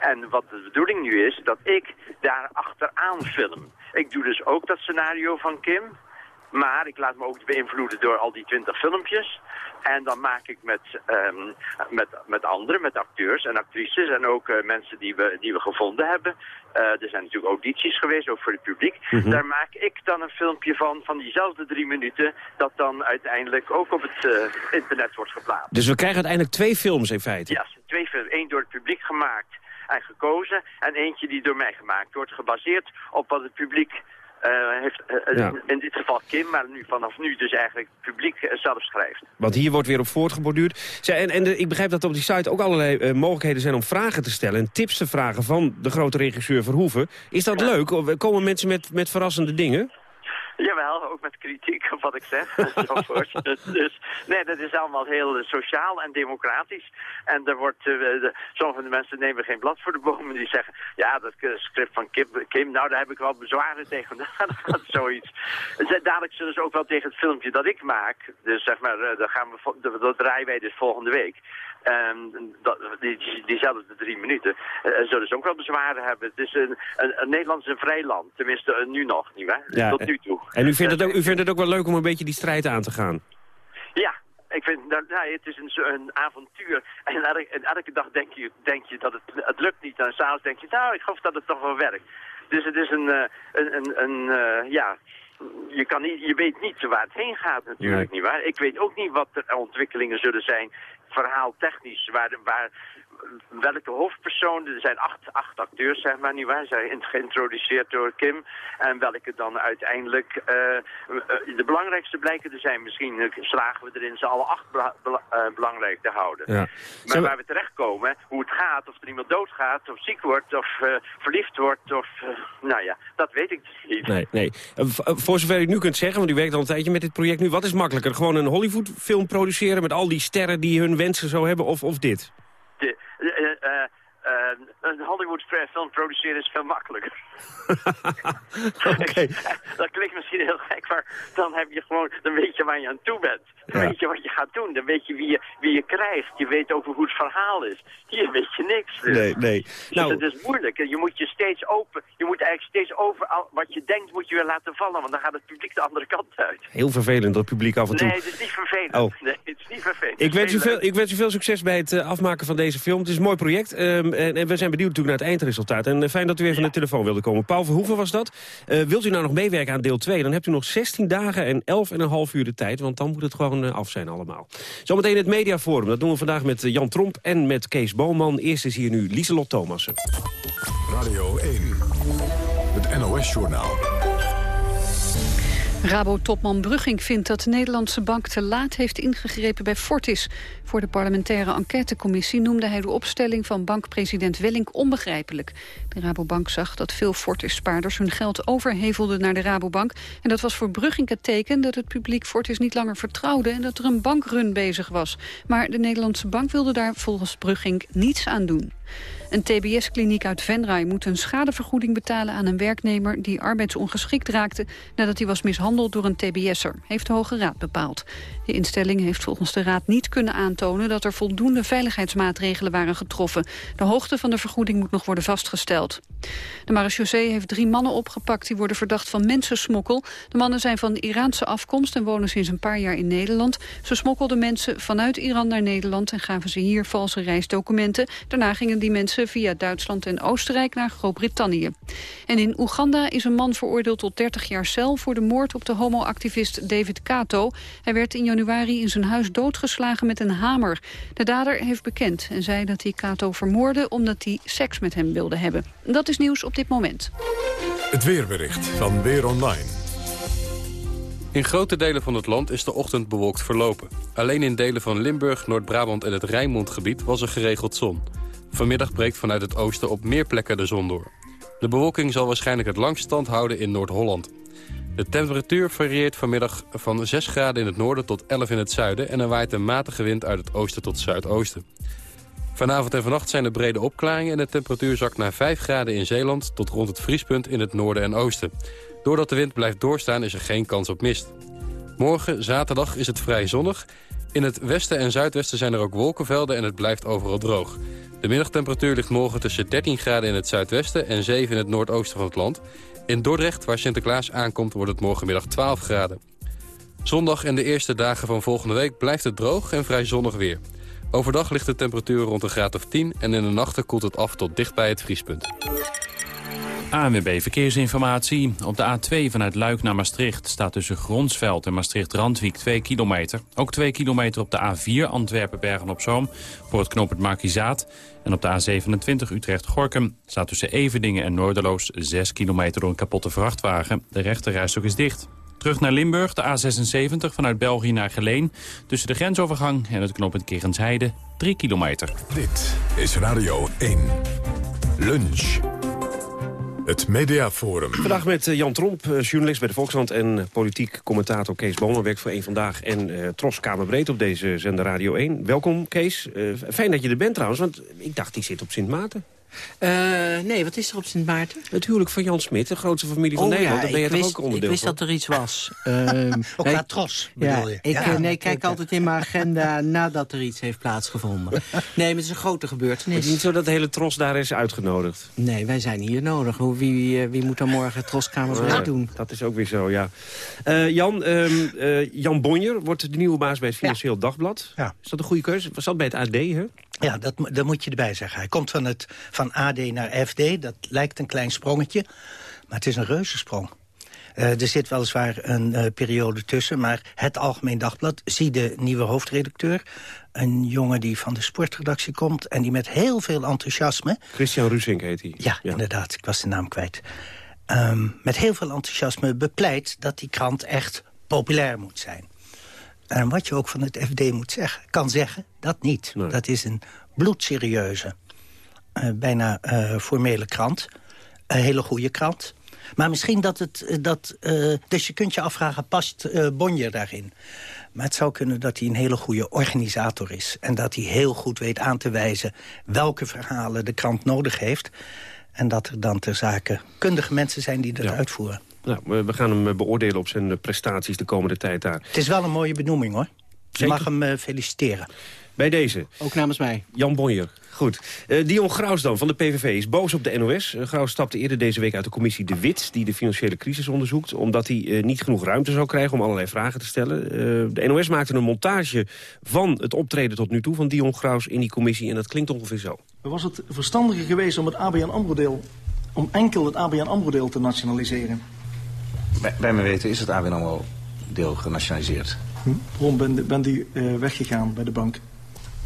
En wat de bedoeling nu is, dat ik daar achteraan film. Ik doe dus ook dat scenario van Kim... Maar ik laat me ook beïnvloeden door al die twintig filmpjes. En dan maak ik met, ehm, met, met anderen, met acteurs en actrices en ook eh, mensen die we, die we gevonden hebben. Eh, er zijn natuurlijk audities geweest, ook voor het publiek. Mhm. Daar maak ik dan een filmpje van, van diezelfde drie minuten, dat dan uiteindelijk ook op het eh, internet wordt geplaatst. Dus we krijgen uiteindelijk twee films in feite. Ja, twee films. Eén door het publiek gemaakt en gekozen. En eentje die door mij gemaakt wordt, gebaseerd op wat het publiek eh, heeft. eh, eh, Ja. In dit geval Kim, maar nu, vanaf nu dus eigenlijk het publiek zelf schrijft. Want hier wordt weer op voortgeborduurd. Zij, en en de- ik begrijp dat er op die site ook allerlei mogelijkheden zijn om vragen te stellen... en tips te vragen van de grote regisseur Verhoeven. Is dat leuk? Komen mensen met, met verrassende dingen? Jawel, ook met kritiek op wat ik zeg. dus, dus, nee, dat is allemaal heel eh, sociaal en democratisch. En er wordt, eh, de, sommige van de mensen nemen geen blad voor de bomen. Die zeggen, ja, dat eh, script van Kim, Kim nou, daar heb ik wel bezwaren tegen. zoiets. Dadelijk zullen ze ook wel tegen het filmpje dat ik maak. Dus zeg maar, eh, dat, gaan we, dat draaien wij dus volgende week. Ehm, dat, die, die- diezelfde drie minuten. eh, zullen ze ook wel bezwaren hebben. Het is een, een, een Nederland is een vrij land. Tenminste, eh, nu nog, niet waar? Ja, Tot nu toe. En u vindt, het ook, u vindt het ook wel leuk om een beetje die strijd aan te gaan? Ja, ik vind het is een, een avontuur. En elke, en elke dag denk je, denk je dat het, het lukt niet. En s'avonds denk je, nou, ik geloof dat het toch wel werkt. Dus het is een, een, een, een ja, je, kan niet, je weet niet waar het heen gaat natuurlijk, Nee. niet waar? Ik weet ook niet wat de ontwikkelingen zullen zijn, verhaaltechnisch, waar, de- waar, welke hoofdpersoon, er zijn acht, acht acteurs, zeg maar, niet waar, zijn geïntroduceerd door Kim, en welke dan uiteindelijk eh, eh, de belangrijkste blijken te zijn. Misschien slagen we erin ze alle acht bela- eh, belangrijk te houden. Ja. Maar waar we terechtkomen, hoe het gaat, of er iemand doodgaat, of ziek wordt, of verliefd wordt, of, nou ja, dat weet ik dus niet. Nee, nee. Voor zover u nu kunt zeggen, want u werkt al een tijdje met dit project nu... wat is makkelijker? Gewoon een Hollywood-film produceren met al die sterren die hun wensen zo hebben, of, of dit? Eh, eh, een Hollywood film produceren is veel makkelijker. dat klinkt misschien heel gek, maar dan heb je gewoon, dan weet je waar je aan toe bent. Dan Ja. weet je wat je gaat doen. Dan weet je wie je, wie je krijgt. Je weet ook hoe het verhaal is. Hier weet je niks. Dus. Nee, nee. Dus Nou, het is moeilijk. Je moet je steeds open, je moet eigenlijk steeds over wat je denkt moet je weer laten vallen, want dan gaat het publiek de andere kant uit. heel vervelend, dat publiek af en toe. Nee, het is niet vervelend. Oh. Nee, het is niet vervelend. Ik wens, u veel, ik wens u veel succes bij het eh, afmaken van deze film. Het is een mooi project ehm, en, en we zijn benieuwd natuurlijk naar het eindresultaat. En eh, fijn dat u even aan de telefoon wilde komen. Paul Verhoeven was dat. Eh, wilt u nou nog meewerken aan deel 2? Dan hebt u nog 16 dagen en 11 en een half uur de tijd. Want dan moet het gewoon eh, af zijn allemaal. Zometeen het Mediaforum. Dat doen we vandaag met eh, Jan Tromp en met Kees Boman. Eerst is hier nu Lieselot Thomassen. Radio 1. Het NOS-journaal. Rabo-topman Brugging vindt dat de Nederlandse bank te laat heeft ingegrepen bij Fortis. Voor de parlementaire enquêtecommissie noemde hij de opstelling van bankpresident Wellink onbegrijpelijk. De Rabobank zag dat veel Fortis-spaarders hun geld overhevelden naar de Rabobank. En dat was voor Brugging het teken dat het publiek Fortis niet langer vertrouwde en dat er een bankrun bezig was. Maar de Nederlandse bank wilde daar volgens Brugging niets aan doen. Een TBS-kliniek uit Venray moet een schadevergoeding betalen aan een werknemer die arbeidsongeschikt raakte nadat hij was mishandeld door een TBS'er, heeft de Hoge Raad bepaald. De instelling heeft volgens de Raad niet kunnen aantonen dat er voldoende veiligheidsmaatregelen waren getroffen. De hoogte van de vergoeding moet nog worden vastgesteld. De marechaussee heeft drie mannen opgepakt die worden verdacht van mensensmokkel. De mannen zijn van Iraanse afkomst en wonen sinds een paar jaar in Nederland. Ze smokkelden mensen vanuit Iran naar Nederland en gaven ze hier valse reisdocumenten. Daarna gingen die mensen via Duitsland en Oostenrijk naar Groot-Brittannië. En in Oeganda is een man veroordeeld tot 30 jaar cel voor de moord op de homoactivist David Kato. Hij werd in januari in zijn huis doodgeslagen met een hamer. De dader heeft bekend en zei dat hij Kato vermoordde omdat hij seks met hem wilde hebben. Dat nieuws op dit moment. Het weerbericht van Weer Online. In grote delen van het land is de ochtend bewolkt verlopen. Alleen in delen van Limburg, Noord-Brabant en het Rijnmondgebied was er geregeld zon. Vanmiddag breekt vanuit het oosten op meer plekken de zon door. De bewolking zal waarschijnlijk het langst stand houden in Noord-Holland. De temperatuur varieert vanmiddag van 6 graden in het noorden tot 11 in het zuiden... en er waait een matige wind uit het oosten tot zuidoosten. Vanavond en vannacht zijn er brede opklaringen... en de temperatuur zakt naar 5 graden in Zeeland... tot rond het vriespunt in het noorden en oosten. Doordat de wind blijft doorstaan is er geen kans op mist. Morgen, zaterdag, is het vrij zonnig. In het westen en zuidwesten zijn er ook wolkenvelden en het blijft overal droog. De middagtemperatuur ligt morgen tussen 13 graden in het zuidwesten... en 7 in het noordoosten van het land. In Dordrecht, waar Sinterklaas aankomt, wordt het morgenmiddag 12 graden. Zondag en de eerste dagen van volgende week blijft het droog en vrij zonnig weer. Overdag ligt de temperatuur rond een graad of 10... en in de nachten koelt het af tot dicht bij het vriespunt. ANWB Verkeersinformatie. Op de A2 vanuit Luik naar Maastricht staat tussen Gronsveld en Maastricht-Randwiek 2 kilometer. Ook 2 kilometer op de A4 Antwerpen-Bergen-op-Zoom voor het knooppunt Markizaat. En op de A27 Utrecht-Gorkum staat tussen Everdingen en Noorderloos 6 kilometer door een kapotte vrachtwagen. De rechterrijstok is dicht. Terug naar Limburg, de A76 vanuit België naar Geleen. Tussen de grensovergang en het knooppunt Kerensheide 3 kilometer. Dit is Radio 1. Lunch. Het Mediaforum. Vandaag met eh, Jan Tromp, eh, journalist bij de Volkskrant... en eh, politiek commentator Kees Bomen, werkt voor Eén Vandaag... en eh Tros Kamerbreed op deze zender Radio 1. Welkom, Kees. Fijn dat je er bent trouwens, want ik dacht die zit op Sint Maarten. Eh, nee, wat is er op Sint Maarten? Het huwelijk van Jan Smit, de grootste familie van Oh Nederland. ja, Daar ben je toch wist, ook onderdeel Ik wist van? dat er iets was. Ehm, Ook nee, naar Tros, ja, bedoel je? Ik Ja, eh, nee, kijk altijd in mijn agenda nadat er iets heeft plaatsgevonden. Nee, maar het is een grote Het gebeurtenis. is niet zo dat de hele Tros daar is uitgenodigd. Nee, wij zijn hier nodig. Hoe, wie, eh, wie moet dan morgen het Troskamer Ja, doen? Dat is ook weer zo, ja. Eh, Jan, ehm, eh, Jan Bonjer wordt de nieuwe baas bij het Financieel Dagblad. Ja. Is dat een goede keuze? Was dat bij het AD, hè? Ja, dat, dat moet je erbij zeggen. Hij komt van, het, van AD naar FD. Dat lijkt een klein sprongetje. Maar het is een reuzensprong. Eh, er zit weliswaar een uh, periode tussen, maar het Algemeen Dagblad... zie de nieuwe hoofdredacteur, een jongen die van de sportredactie komt... en die met heel veel enthousiasme... Christian Rusink heet hij. Ja, inderdaad, ik was de naam kwijt. Um, met heel veel enthousiasme bepleit dat die krant echt populair moet zijn. En wat je ook van het FD moet zeggen, kan zeggen, dat niet. Nee. Dat is een bloedserieuze, bijna uh, formele krant. Een hele goede krant. Maar misschien dat het... Dat, uh, dus je kunt je afvragen, past uh, Bonje daarin? Maar het zou kunnen dat hij een hele goede organisator is. En dat hij heel goed weet aan te wijzen welke verhalen de krant nodig heeft. En dat er dan ter zake kundige mensen zijn die dat ja. uitvoeren. Nou, we gaan hem beoordelen op zijn prestaties de komende tijd daar. Het is wel een mooie benoeming, hoor. Je mag hem uh, feliciteren. Bij deze. Ook namens mij. Jan Bonjer. Goed. Uh, Dion Graus dan, van de PVV, is boos op de NOS. Uh, Graus stapte eerder deze week uit de commissie De Wit... die de financiële crisis onderzoekt... omdat hij uh, niet genoeg ruimte zou krijgen om allerlei vragen te stellen. de NOS maakte een montage van het optreden tot nu toe... van Dion Graus in die commissie en dat klinkt ongeveer zo. Was het verstandiger geweest om het ABN AMRO-deel... om enkel het ABN AMRO-deel te nationaliseren? Bij, bij mijn weten is het ABN AMRO-deel genationaliseerd. Waarom ben, ben die weggegaan bij de bank?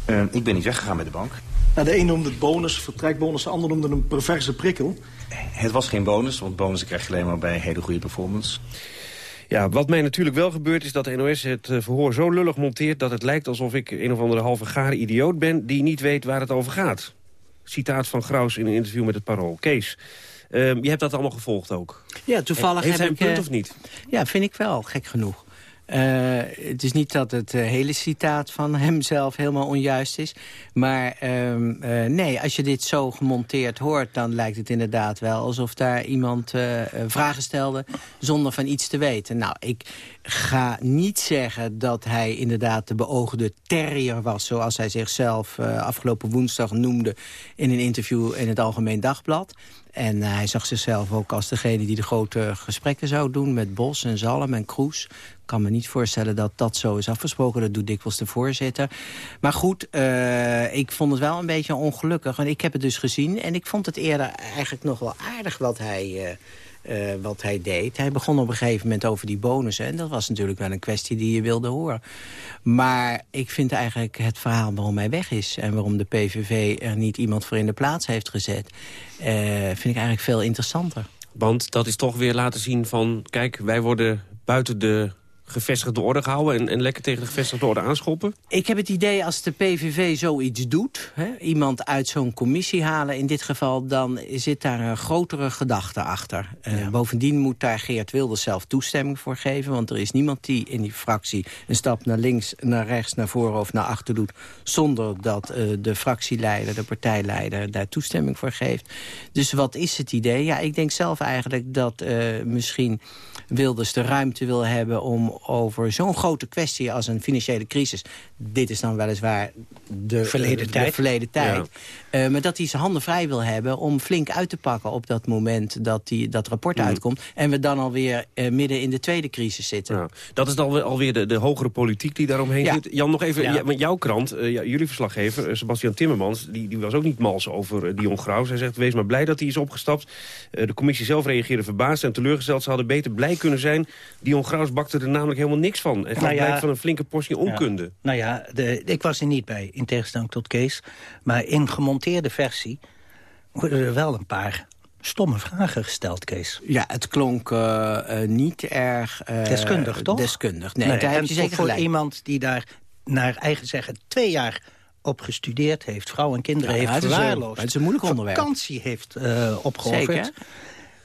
Uh, ik ben niet weggegaan met de bank. Nou, de een noemde het bonus, vertrekbonus, de ander noemde een perverse prikkel. Het was geen bonus, want bonussen krijg je alleen maar bij hele goede performance. Ja, wat mij natuurlijk wel gebeurt is dat de NOS het verhoor zo lullig monteert... dat het lijkt alsof ik een of andere halve gare idioot ben... die niet weet waar het over gaat. Citaat van Graus in een interview met het Parool. Kees, uh, je hebt dat allemaal gevolgd ook. Ja, toevallig Heeft heb hij ik... een punt of niet? Ja, vind ik wel, gek genoeg. Uh, het is niet dat het uh, hele citaat van hemzelf helemaal onjuist is. Maar uh, nee, als je dit zo gemonteerd hoort... dan lijkt het inderdaad wel alsof daar iemand vragen stelde... zonder van iets te weten. Nou, ik ga niet zeggen dat hij inderdaad de beoogde terrier was... zoals hij zichzelf afgelopen woensdag noemde... in een interview in het Algemeen Dagblad. En uh, hij zag zichzelf ook als degene die de grote gesprekken zou doen... met Bos en Zalm en Kroes. Ik kan me niet voorstellen dat dat zo is afgesproken. Dat doet dikwijls de voorzitter. Maar goed, uh, ik vond het wel een beetje ongelukkig. Want ik heb het dus gezien en ik vond het eerder eigenlijk nog wel aardig wat hij... Uh, uh, wat hij deed. Hij begon op een gegeven moment over die bonussen. En dat was natuurlijk wel een kwestie die je wilde horen. Maar ik vind eigenlijk het verhaal waarom hij weg is... en waarom de PVV er niet iemand voor in de plaats heeft gezet... Uh, vind ik eigenlijk veel interessanter. Want dat is toch weer laten zien van... kijk, wij worden buiten de gevestigde orde gehouden... En, en lekker tegen de gevestigde orde aanschoppen? Ik heb het idee als de PVV zoiets doet... Hè, iemand uit zo'n commissie halen in dit geval... dan zit daar een grotere gedachte achter. Ja. Uh, bovendien moet daar Geert Wilders zelf toestemming voor geven... want er is niemand die in die fractie een stap naar links, naar rechts, naar voren of naar achter doet... zonder dat uh, de fractieleider, de partijleider daar toestemming voor geeft. Dus wat is het idee? Ja, ik denk zelf eigenlijk dat uh, misschien Wilders de ruimte wil hebben... om over zo'n grote kwestie als een financiële crisis... dit is dan weliswaar de verleden de, tijd, de verleden tijd ja. uh, maar dat hij zijn handen vrij wil hebben om flink uit te pakken... op dat moment dat die, dat rapport mm. uitkomt... en we dan alweer uh, midden in de tweede crisis zitten. Ja. Dat is dan alweer de, de hogere politiek die daaromheen ja. zit. Jan, nog even, ja. jouw krant, uh, jullie verslaggever, Sebastian Timmermans... Die, die was ook niet mals over Dion Graus. Hij zegt, wees maar blij dat hij is opgestapt. de commissie zelf reageerde verbaasd en teleurgesteld. Ze hadden beter blij kunnen zijn. Dion Graus bakte er namelijk helemaal niks van. Het nou ja, van een flinke portie onkunde. Ja. Nou ja, de, ik was er niet bij, in tegenstelling tot Kees. Maar in gemonteerde versie worden er wel een paar stomme vragen gesteld, Kees. Ja, het klonk uh, uh, niet erg... Uh, deskundig, toch? Deskundig, nee, nee daar heb je zeker voor gelijk. iemand die daar naar eigen zeggen twee jaar op gestudeerd heeft, vrouw en kinderen ja, heeft verwaarloosd. Het is een moeilijk onderwerp. vakantie heeft uh, opgeofferd. Zeker.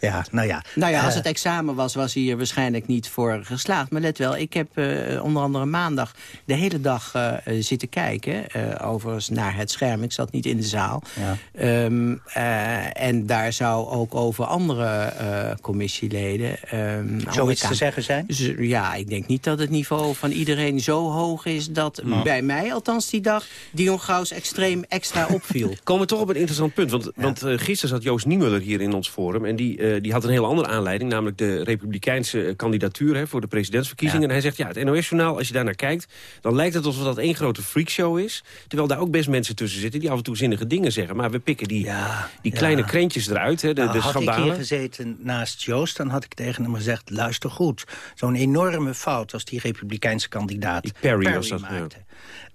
Ja, nou ja. Nou ja, als het examen was, was hij er waarschijnlijk niet voor geslaagd. Maar let wel, ik heb uh, onder andere maandag de hele dag uh, zitten kijken. Uh, overigens naar het scherm, ik zat niet in de zaal. Ja. Um, en daar zou ook over andere commissieleden... Um, Zoiets te zeggen zijn? Ja, ik denk niet dat het niveau van iedereen zo hoog is... dat ja. bij mij althans die dag Dion Graus extreem extra opviel. Komen we toch op een interessant punt. Want, ja. want gisteren zat Joost Niemuller hier in ons forum... en die eh, die had een heel andere aanleiding... namelijk de republikeinse eh, kandidatuur hè, voor de presidentsverkiezingen. En hij zegt, ja, het NOS-journaal, als je daar naar kijkt... dan lijkt het alsof dat één grote freakshow is. Terwijl daar ook best mensen tussen zitten die af en toe zinnige dingen zeggen. Maar we pikken die, die kleine krentjes eruit, hè, de, Nou, de had ik hier gezeten naast Joost, dan had ik tegen hem gezegd... luister goed, zo'n enorme fout als die republikeinse kandidaat Die Perry was dat, ja. maakte.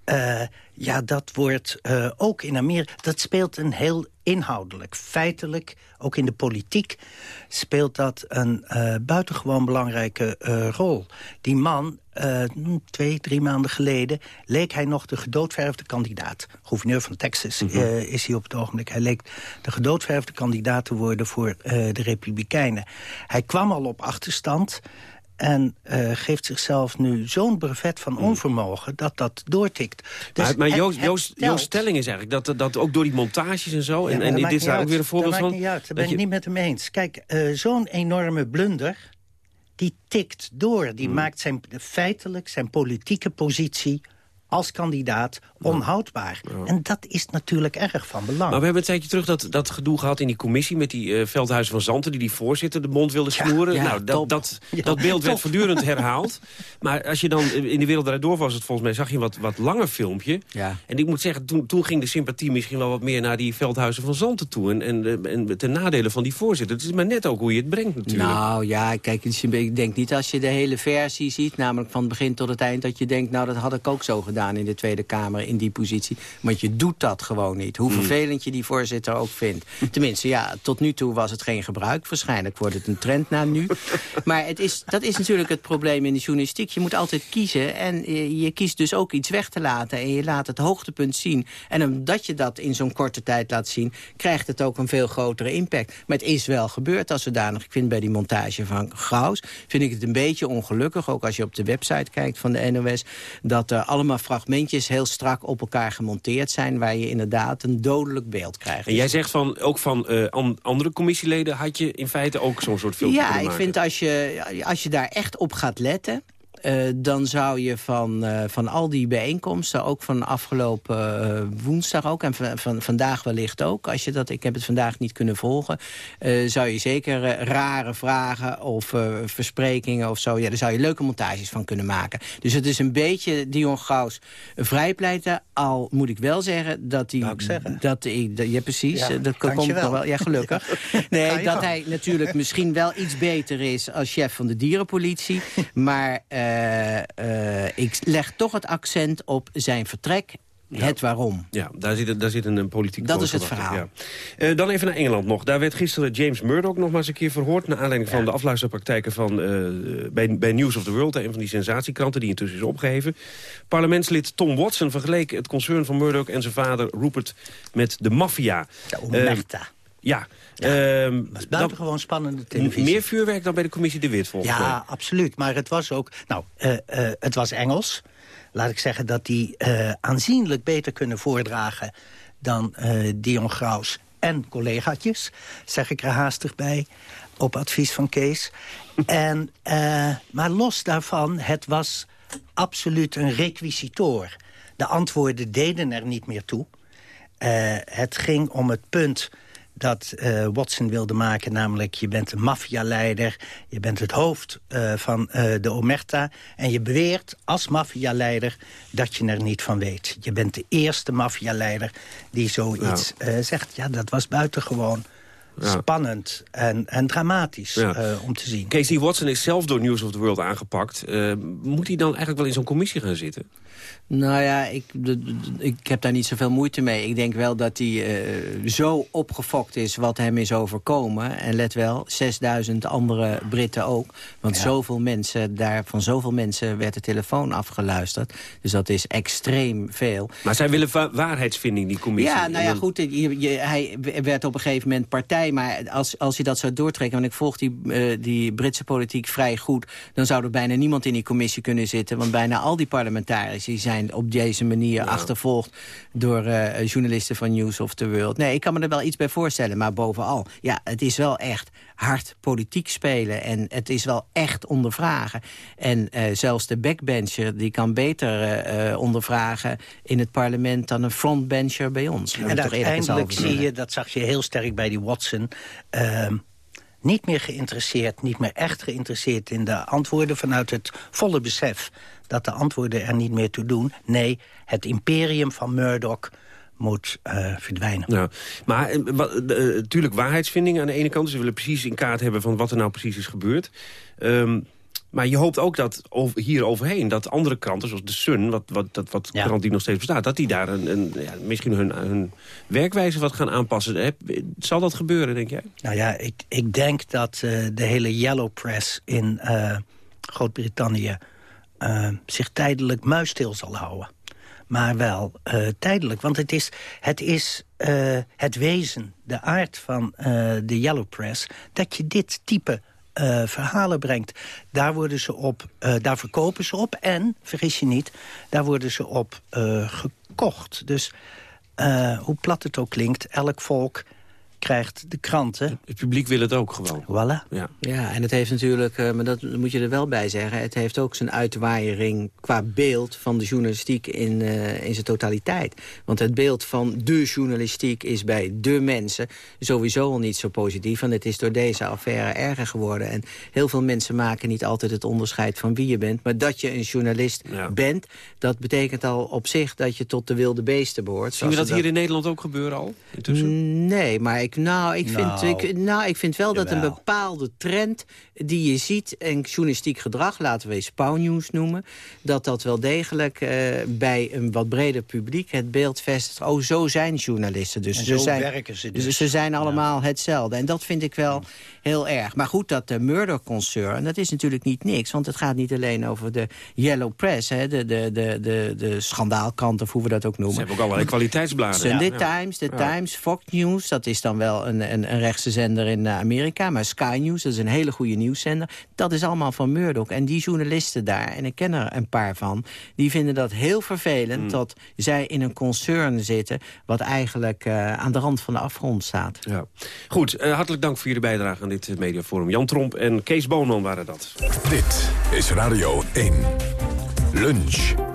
Eh, ja, dat wordt eh, ook in Amerika... dat speelt een heel inhoudelijk, feitelijk... ook in de politiek speelt dat een eh, buitengewoon belangrijke rol. Die man, eh, twee, drie maanden geleden... leek hij nog de gedoodverfde kandidaat. Gouverneur van Texas Mhm. is hij op het ogenblik. Hij leek de gedoodverfde kandidaat te worden voor de Republikeinen. Hij kwam al op achterstand... En eh, geeft zichzelf nu zo'n brevet van onvermogen dat dat doortikt. Dus maar maar Joost, Joost. Joost stelling is eigenlijk dat, dat ook door die montages en zo... Ja, en, en dat dit is daar ook weer een voorbeeld dat van... maakt niet uit, daar dat ben ik je- niet met hem eens. Kijk, eh, zo'n enorme blunder, die tikt door. Hmm. Die maakt zijn, feitelijk zijn politieke positie als kandidaat onhoudbaar. En dat is natuurlijk erg van belang. Maar we hebben een tijdje terug dat, dat gedoe gehad in die commissie... met die Veldhuizen van Zanten, die die voorzitter de mond wilde snoeren. ja, nou, dat, dat, dat beeld werd voortdurend herhaald. Maar als je dan eh, in de wereld daardoor door was het volgens mij... zag je een wat, wat langer filmpje. En ik moet zeggen, toen, toen ging de sympathie misschien wel wat meer... naar die Veldhuizen van Zanten toe. En, en, eh, en ten nadele van die voorzitter. Het is maar net ook hoe je het brengt natuurlijk. Nou ja, kijk, ik denk niet als je de hele versie ziet... namelijk van het begin tot het eind, dat je denkt... nou, dat had ik ook zo gedaan in de Tweede Kamer in die positie. Want je doet dat gewoon niet. Hoe Hmm. vervelend je die voorzitter ook vindt. Tenminste, ja, tot nu toe was het geen gebruik. Waarschijnlijk wordt het een trend na nu. Maar het is, dat is natuurlijk het probleem in de journalistiek. Je moet altijd kiezen en je, je kiest dus ook iets weg te laten... en je laat het hoogtepunt zien. En omdat je dat in zo'n korte tijd laat zien... krijgt het ook een veel grotere impact. Maar het is wel gebeurd als zodanig. Ik vind bij die montage van Graus... vind ik het een beetje ongelukkig, ook als je op de website kijkt van de NOS... dat er allemaal fragmentjes heel strak op elkaar gemonteerd zijn... waar je inderdaad een dodelijk beeld krijgt. En jij zegt van, ook van eh, an- andere commissieleden... had je in feite ook zo'n soort filmpje Ja, ik vind als je, als je daar echt op gaat letten... eh, dan zou je van, eh, van al die bijeenkomsten, ook van afgelopen eh, woensdag ook... en van, van vandaag wellicht ook, als je dat, ik heb het vandaag niet kunnen volgen... zou je zeker rare vragen of versprekingen of zo... ja, daar zou je leuke montages van kunnen maken. Dus het is een beetje Dion Gauws vrijpleiten. Al moet ik wel zeggen dat hij... Dat hij ja, precies, Ja, dat komt nog wel. Ja, gelukkig. Nee, dat hij natuurlijk misschien wel iets beter is als chef van de dierenpolitie. Maar ik leg toch het accent op zijn vertrek. Het waarom. Ja, daar zit, een- daar zit een, een politiek Dat is het verhaal. ja. Eh, dan even naar Engeland nog. Daar werd gisteren James Murdoch nog maar eens een keer verhoord... naar aanleiding van de afluisterpraktijken van, eh, bij, bij News of the World... een van die sensatiekranten die intussen is opgeheven. Parlementslid Tom Watson vergeleek het concern van Murdoch en zijn vader Rupert met de maffia. De omerta. ja. Ehm, Dat is buitengewoon spannende televisie. Meer vuurwerk dan bij de commissie De Wit, volgens mij. Ja, absoluut. Maar het was ook... Nou, eh, eh, het was Engels. Laat ik zeggen dat die eh, aanzienlijk beter kunnen voordragen... dan Dion Graus en collegaatjes. Zeg ik er haastig bij, op advies van Kees. en, maar los daarvan, het was absoluut een requisitoor. De antwoorden deden er niet meer toe. Het ging om het punt dat eh, Watson wilde maken. Namelijk, je bent een maffialeider. Je bent het hoofd eh, van eh, de Omerta. En je beweert als maffialeider dat je er niet van weet. Je bent de eerste maffialeider die zoiets eh, zegt. Ja, dat was buitengewoon Ja. spannend en, en dramatisch Ja. eh, om te zien. Casey Watson is zelf door News of the World aangepakt. Eh, moet hij dan eigenlijk wel in zo'n commissie gaan zitten? Nou ja, ik, de- de- ik heb daar niet zoveel moeite mee. Ik denk wel dat hij eh, zo opgefokt is wat hem is overkomen. En let wel, 6000 andere Britten ook. Want Ja. zoveel mensen, daar, van zoveel mensen werd de telefoon afgeluisterd. Dus dat is extreem veel. Maar zij willen wa- waarheidsvinding, die commissie. Ja, nou ja, goed. Je, je- hij werd op een gegeven moment partij. Maar als, als je dat zou doortrekken... want ik volg die, eh, die Britse politiek vrij goed... dan zou er bijna niemand in die commissie kunnen zitten. Want bijna al die parlementariërs zijn op deze manier achtervolgd... door eh, journalisten van News of the World. Nee, ik kan me er wel iets bij voorstellen. Maar bovenal, ja, het is wel echt hard politiek spelen. En het is wel echt ondervragen. En eh, zelfs de backbencher die kan beter eh, ondervragen in het parlement... dan een frontbencher bij ons. En uiteindelijk zie je, dat zag je heel sterk bij die Watson... ehm, niet meer geïnteresseerd, niet meer echt geïnteresseerd in de antwoorden... vanuit het volle besef dat de antwoorden er niet meer toe doen. Nee, het imperium van Murdoch moet uh, verdwijnen. Ja, maar natuurlijk uh, waarheidsvinding aan de ene kant. Ze willen precies in kaart hebben van wat er nou precies is gebeurd. Um, maar je hoopt ook dat over, hier overheen, dat andere kranten, zoals de Sun... wat, wat, dat, wat ja. krant die nog steeds bestaat, dat die daar een, een ja, misschien hun, hun werkwijze wat gaan aanpassen. Zal dat gebeuren, denk jij? Nou ja, ik, ik denk dat uh, de hele yellow press in uh, Groot-Brittannië... Uh, zich tijdelijk muisstil zal houden. Maar wel tijdelijk, want het is het, is, het wezen, de aard van de yellow press... dat je dit type uh, verhalen brengt. Daar, worden ze op, uh, daar verkopen ze op. En, vergis je niet, daar worden ze op uh, gekocht. Dus hoe plat het ook klinkt, elk volk krijgt de kranten. Het publiek wil het ook gewoon. Voilà. Ja, ja en het heeft natuurlijk, uh, maar dat moet je er wel bij zeggen... het heeft ook zijn uitwaaiering qua beeld van de journalistiek in, uh, in zijn totaliteit. Want het beeld van de journalistiek is bij de mensen sowieso al niet zo positief. En het is door deze affaire erger geworden. En heel veel mensen maken niet altijd het onderscheid van wie je bent. Maar dat je een journalist ja. bent, dat betekent al op zich dat je tot de wilde beesten behoort. Zien we dat, dat hier in Nederland ook gebeuren al? Intussen? Nee, maar nou, ik vind, nou, ik, nou, ik vind wel dat een bepaalde trend die je ziet... en journalistiek gedrag, laten we eens pauwnieuws noemen... dat dat wel degelijk uh, bij een wat breder publiek het beeld vestigt... oh, zo zijn journalisten. Dus, en ze zo zijn, werken ze dus. Ze zijn allemaal ja. hetzelfde. En dat vind ik wel heel erg. Maar goed, dat de murder concern, dat is natuurlijk niet niks. Want het gaat niet alleen over de yellow press... Hè, de, de, de, de, de schandaalkant, of hoe we dat ook noemen. Ze hebben ook allerlei kwaliteitsbladen. Sunday ja. Times, de ja. Times, Fox News... dat is dan wel een, een, een rechtse zender in Amerika. Maar Sky News, dat is een hele goede nieuwszender. Dat is allemaal van Murdoch. En die journalisten daar, en ik ken er een paar van... die vinden dat heel vervelend mm. dat zij in een concern zitten... wat eigenlijk uh, aan de rand van de afgrond staat. Ja. Goed, uh, hartelijk dank voor jullie bijdrage aan dit mediaforum. Jan Tromp en Kees Boonman waren dat. Dit is Radio 1. Lunch.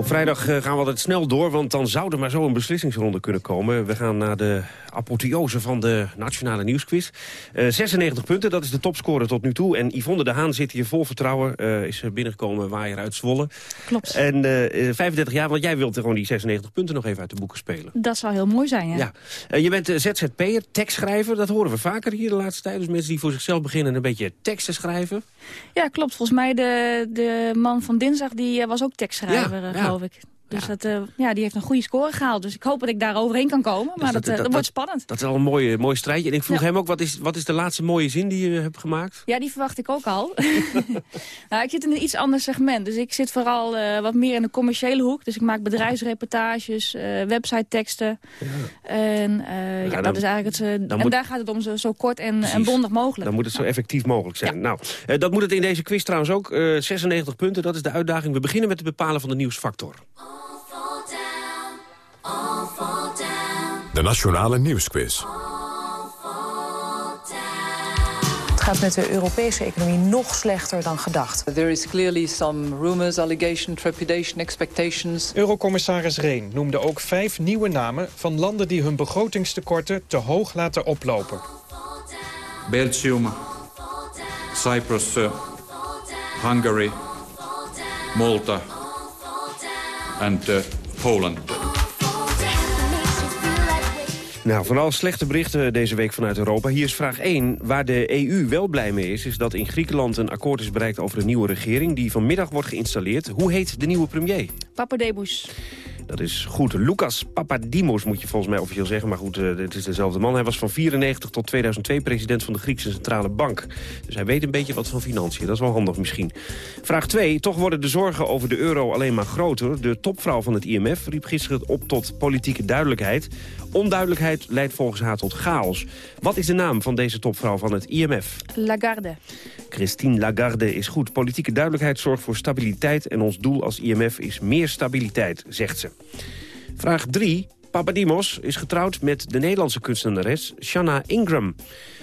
Op vrijdag gaan we altijd snel door, want dan zou er maar zo een beslissingsronde kunnen komen. We gaan naar de apotheose van de Nationale Nieuwsquiz. Uh, 96 punten, dat is de topscore tot nu toe. En Yvonne de Haan zit hier vol vertrouwen. Uh, is binnengekomen waaier uit Zwolle. Klopt. En uh, 35 jaar, want jij wilt gewoon die 96 punten nog even uit de boeken spelen. Dat zou heel mooi zijn, ja. ja. Je bent ZZP'er, tekstschrijver. Dat horen we vaker hier de laatste tijd. Dus mensen die voor zichzelf beginnen een beetje teksten schrijven. Ja, klopt. Volgens mij de, de man van dinsdag die was ook tekstschrijver, ja, geloof ik. Dus ja. Dat, uh, ja, die heeft een goede score gehaald. Dus ik hoop dat ik daar overheen kan komen. Maar dus dat, dat, dat, dat, wordt spannend. Dat is al een mooi, mooi strijdje. En ik vroeg ja. hem ook, wat is, wat is de laatste mooie zin die je hebt gemaakt? Ja, die verwacht ik ook al. nou, ik zit in een iets ander segment. Dus ik zit vooral uh, wat meer in de commerciële hoek. Dus ik maak bedrijfsreportages, uh, website teksten. Ja. En ja, dat is eigenlijk het... en moet... daar gaat het om zo, zo kort en, en bondig mogelijk. Dan moet het zo effectief mogelijk zijn. Nou, dat moet het in deze quiz trouwens ook. 96 punten, dat is de uitdaging. We beginnen met het bepalen van de nieuwsfactor. De Nationale Nieuwsquiz. Het gaat met de Europese economie nog slechter dan gedacht. There is clearly some rumors, allegation, trepidation, expectations. Eurocommissaris Reen noemde ook vijf nieuwe namen van landen die hun begrotingstekorten te hoog laten oplopen. Belgium, Cyprus, Hungary, Malta en uh, Poland. Nou, van al slechte berichten deze week vanuit Europa. Hier is vraag 1. Waar de EU wel blij mee is, is dat in Griekenland een akkoord is bereikt over een nieuwe regering... die vanmiddag wordt geïnstalleerd. Hoe heet de nieuwe premier? Papademos. Dat is goed. Lucas Papadimos moet je volgens mij officieel zeggen. Maar goed, uh, het is dezelfde man. Hij was van 94 tot 2002 president van de Griekse Centrale Bank. Dus hij weet een beetje wat van financiën. Dat is wel handig misschien. Vraag 2. Toch worden de zorgen over de euro alleen maar groter. De topvrouw van het IMF riep gisteren op tot politieke duidelijkheid. Onduidelijkheid leidt volgens haar tot chaos. Wat is de naam van deze topvrouw van het IMF? Lagarde. Christine Lagarde is goed. Politieke duidelijkheid zorgt voor stabiliteit... en ons doel als IMF is meer stabiliteit, zegt ze. Vraag 3. Papadimos is getrouwd met de Nederlandse kunstenares Shanna Ingram.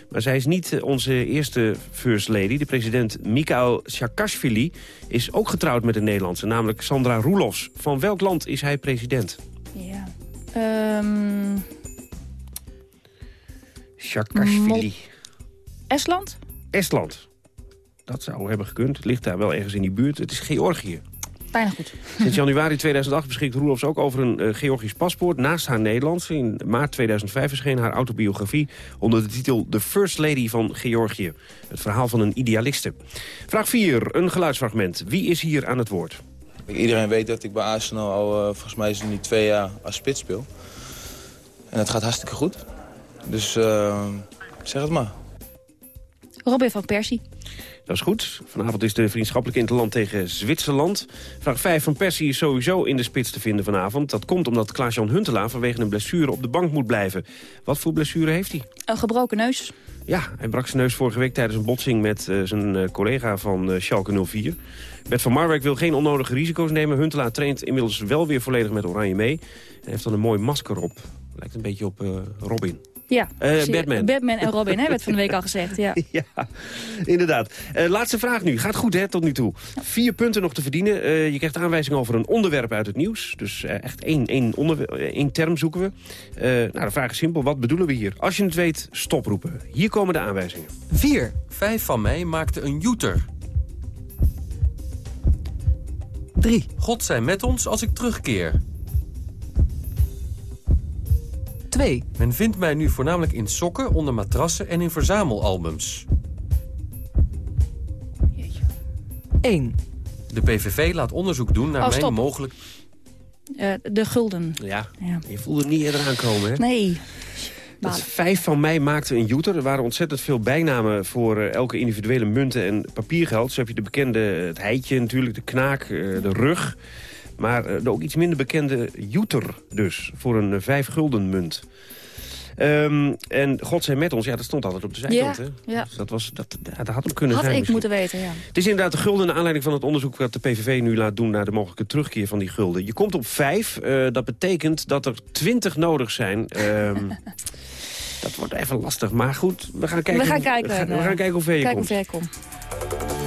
Maar zij is niet onze eerste first lady. De president Mikhail Saakashvili is ook getrouwd met een Nederlandse, namelijk Sandra Roelofs. Van welk land is hij president? Ja. Um... Saakashvili. Estland? Estland. Dat zou hebben gekund. Het ligt daar wel ergens in die buurt. Het is Georgië. Bijna goed. Sinds januari 2008 beschikt Roelofs ook over een uh, Georgisch paspoort naast haar Nederlands. In maart 2005 verscheen haar autobiografie onder de titel The First Lady van Georgië. Het verhaal van een idealiste. Vraag 4, een geluidsfragment. Wie is hier aan het woord? Iedereen weet dat ik bij Arsenal al, uh, volgens mij is het nu twee jaar als spits speel. En het gaat hartstikke goed. Dus uh, zeg het maar. Robin van Persie. Dat is goed. Vanavond is de vriendschappelijke interland tegen Zwitserland. Vraag 5 van Persie is sowieso in de spits te vinden vanavond. Dat komt omdat Klaas-Jan Huntelaar vanwege een blessure op de bank moet blijven. Wat voor blessure heeft hij? Een gebroken neus. Ja, hij brak zijn neus vorige week tijdens een botsing met uh, zijn uh, collega van uh, Schalke 04. Bert van Marwijk wil geen onnodige risico's nemen. Huntelaar traint inmiddels wel weer volledig met Oranje mee. En heeft dan een mooi masker op. Lijkt een beetje op Robin. Ja, uh, Batman. Batman en Robin, hè, werd van de week al gezegd. Ja, ja inderdaad. Uh, laatste vraag nu. Gaat goed, hè, tot nu toe. Vier punten nog te verdienen. Uh, je krijgt aanwijzing over een onderwerp uit het nieuws. Dus echt één, één, één term zoeken we. nou, de vraag is simpel. Wat bedoelen we hier? Als je het weet, stoproepen. Hier komen de aanwijzingen. 4. Vijf van mij maakte een joeter. 3. God zij met ons als ik terugkeer. 2. Men vindt mij nu voornamelijk in sokken, onder matrassen en in verzamelalbums. 1. De PVV laat onderzoek doen naar oh, mijn mogelijk... Uh, de gulden. Ja, ja, je voelde het niet eerder aankomen, hè? Nee. Dat vijf van mij maakte een joeter. Er waren ontzettend veel bijnamen voor uh, elke individuele munten en papiergeld. Zo heb je de bekende, het heitje natuurlijk, de knaak, uh, de rug... Maar de ook iets minder bekende Joeter dus, voor een uh, vijf gulden munt. Um, en God zij met ons, ja, dat stond altijd op de zijkant. Ja, hè? ja. Dus dat, was, dat, dat had hem kunnen had zijn. ik moeten weten, ja. Het is inderdaad de gulden naar aanleiding van het onderzoek... dat de PVV nu laat doen naar de mogelijke terugkeer van die gulden. Je komt op vijf. Uh, dat betekent dat er twintig nodig zijn. Um, dat wordt even lastig. Maar goed, we gaan kijken, we gaan kijken, we gaan, we gaan kijken hoe ver je kijken komt. Hoe ver je komt.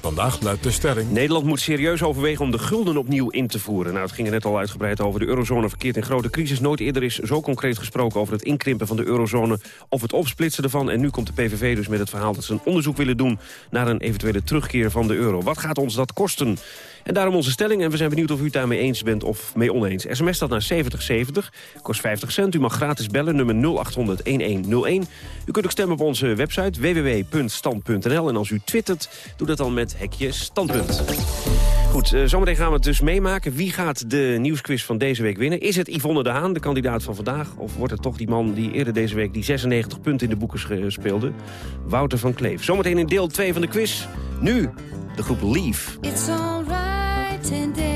Vandaag luidt de stelling... Nederland moet serieus overwegen om de gulden opnieuw in te voeren. Nou, het ging er net al uitgebreid over. De eurozone verkeert in grote crisis. Nooit eerder is zo concreet gesproken over het inkrimpen van de eurozone... of het opsplitsen ervan. En nu komt de PVV dus met het verhaal dat ze een onderzoek willen doen... naar een eventuele terugkeer van de euro. Wat gaat ons dat kosten? En daarom onze stelling. En we zijn benieuwd of u het daarmee eens bent of mee oneens. SMS dat naar 7070, kost 50 cent. U mag gratis bellen, nummer 0800-1101. U kunt ook stemmen op onze website www.stand.nl. En als u twittert, doe dat dan met hekje standpunt. Goed, uh, zometeen gaan we het dus meemaken. Wie gaat de nieuwsquiz van deze week winnen? Is het Yvonne de Haan, de kandidaat van vandaag? Of wordt het toch die man die eerder deze week die 96 punten in de boeken speelde? Wouter van Kleef. Zometeen in deel 2 van de quiz. Nu de groep Leave. pretending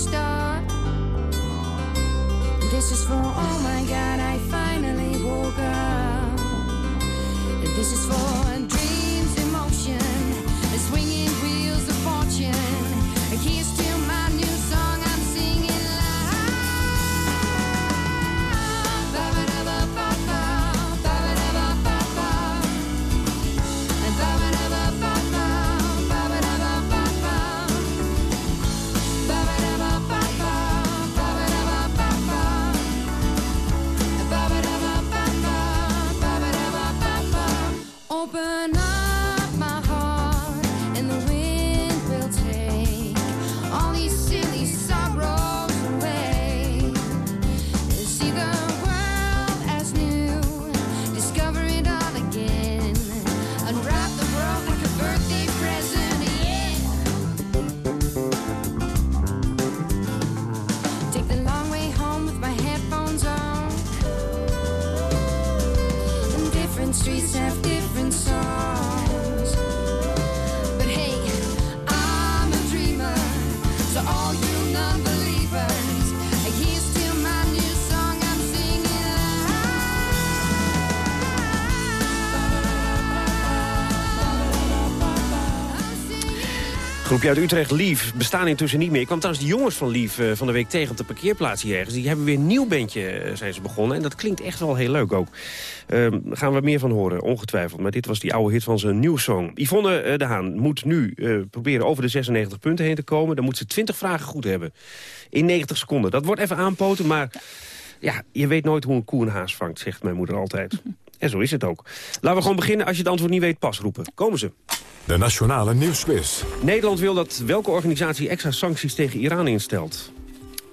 start. This is for oh my god, I finally woke up. This is for Groepje uit Utrecht, Lief, bestaan intussen niet meer. Ik kwam trouwens de jongens van Lief eh, van de week tegen op de parkeerplaats hier ergens. Die hebben weer een nieuw bandje eh, zijn ze begonnen. En dat klinkt echt wel heel leuk ook. Ehm, Daar gaan we meer van horen, ongetwijfeld. Maar dit was die oude hit van zijn nieuwe song. Yvonne eh, de Haan moet nu proberen over de 96 punten heen te komen. Dan moet ze 20 vragen goed hebben. In 90 seconden. Dat wordt even aanpoten, maar... Ja, je weet nooit hoe een koe een haas vangt, zegt mijn moeder altijd. En zo is het ook. Laten we gewoon beginnen. Als je het antwoord niet weet, pas roepen. Komen ze. De Nationale Nieuwsquiz. Nederland wil dat welke organisatie extra sancties tegen Iran instelt?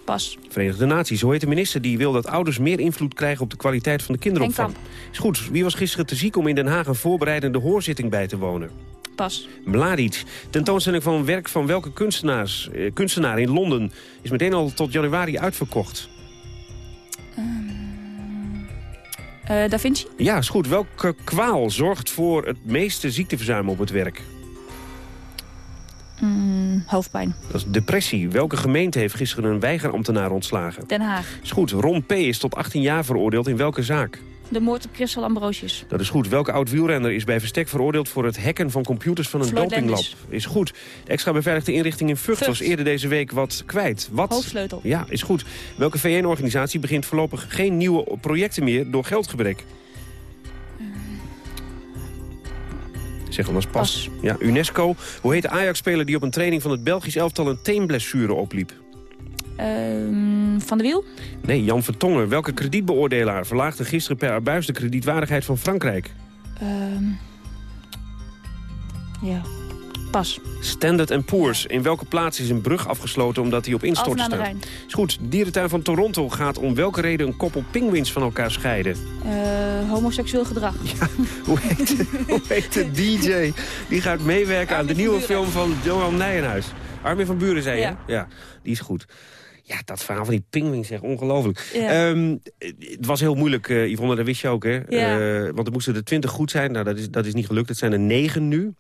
Pas. Verenigde Naties. Hoe heet de minister die wil dat ouders meer invloed krijgen op de kwaliteit van de kinderopvang? Is goed. Wie was gisteren te ziek om in Den Haag een voorbereidende hoorzitting bij te wonen? Pas. Mladic. Tentoonstelling van werk van welke kunstenaars, eh, kunstenaar in Londen is meteen al tot januari uitverkocht? Eh, da Vinci? Ja, is goed. Welke kwaal zorgt voor het meeste ziekteverzuim op het werk? Mm, hoofdpijn. Dat is depressie. Welke gemeente heeft gisteren een weigerambtenaar ontslagen? Den Haag. Is goed. Ron P. is tot 18 jaar veroordeeld in welke zaak? De moord op Christel Ambrosius. Dat is goed. Welke oud-wielrenner is bij verstek veroordeeld... voor het hacken van computers van een Floyd dopinglab? Is goed. De extra beveiligde inrichting in Vught, was eerder deze week wat kwijt. Wat? Hoofdsleutel. Ja, is goed. Welke VN-organisatie begint voorlopig geen nieuwe projecten meer... door geldgebrek? Zeg anders pas. Ja, UNESCO. Hoe heet de Ajax-speler die op een training van het Belgisch elftal... een teenblessure opliep? Van de Wiel? Nee, Jan Vertongen. Welke kredietbeoordelaar verlaagde gisteren per abuis de kredietwaardigheid van Frankrijk? Ehm, ja. Pas. Standard Poor's. In welke plaats is een brug afgesloten omdat die op instorten staat? Is goed. Dierentuin van Toronto gaat om welke reden een koppel pinguïns van elkaar scheiden? Eh, homoseksueel gedrag. Hoe heet, de, hoe heet de DJ? Die gaat meewerken aan de nieuwe film van Johan Nijenhuis. Armin van Buren zei je? Ja. Ja, die is goed. Ja, dat verhaal van die pinguïns, zeg, ongelooflijk. Ja. Ehm, het was heel moeilijk, eh Yvonne, dat wist je ook, hè? Ja. Eh, want er moesten er twintig goed zijn. Nou, dat is, dat is niet gelukt. Het zijn er negen nu.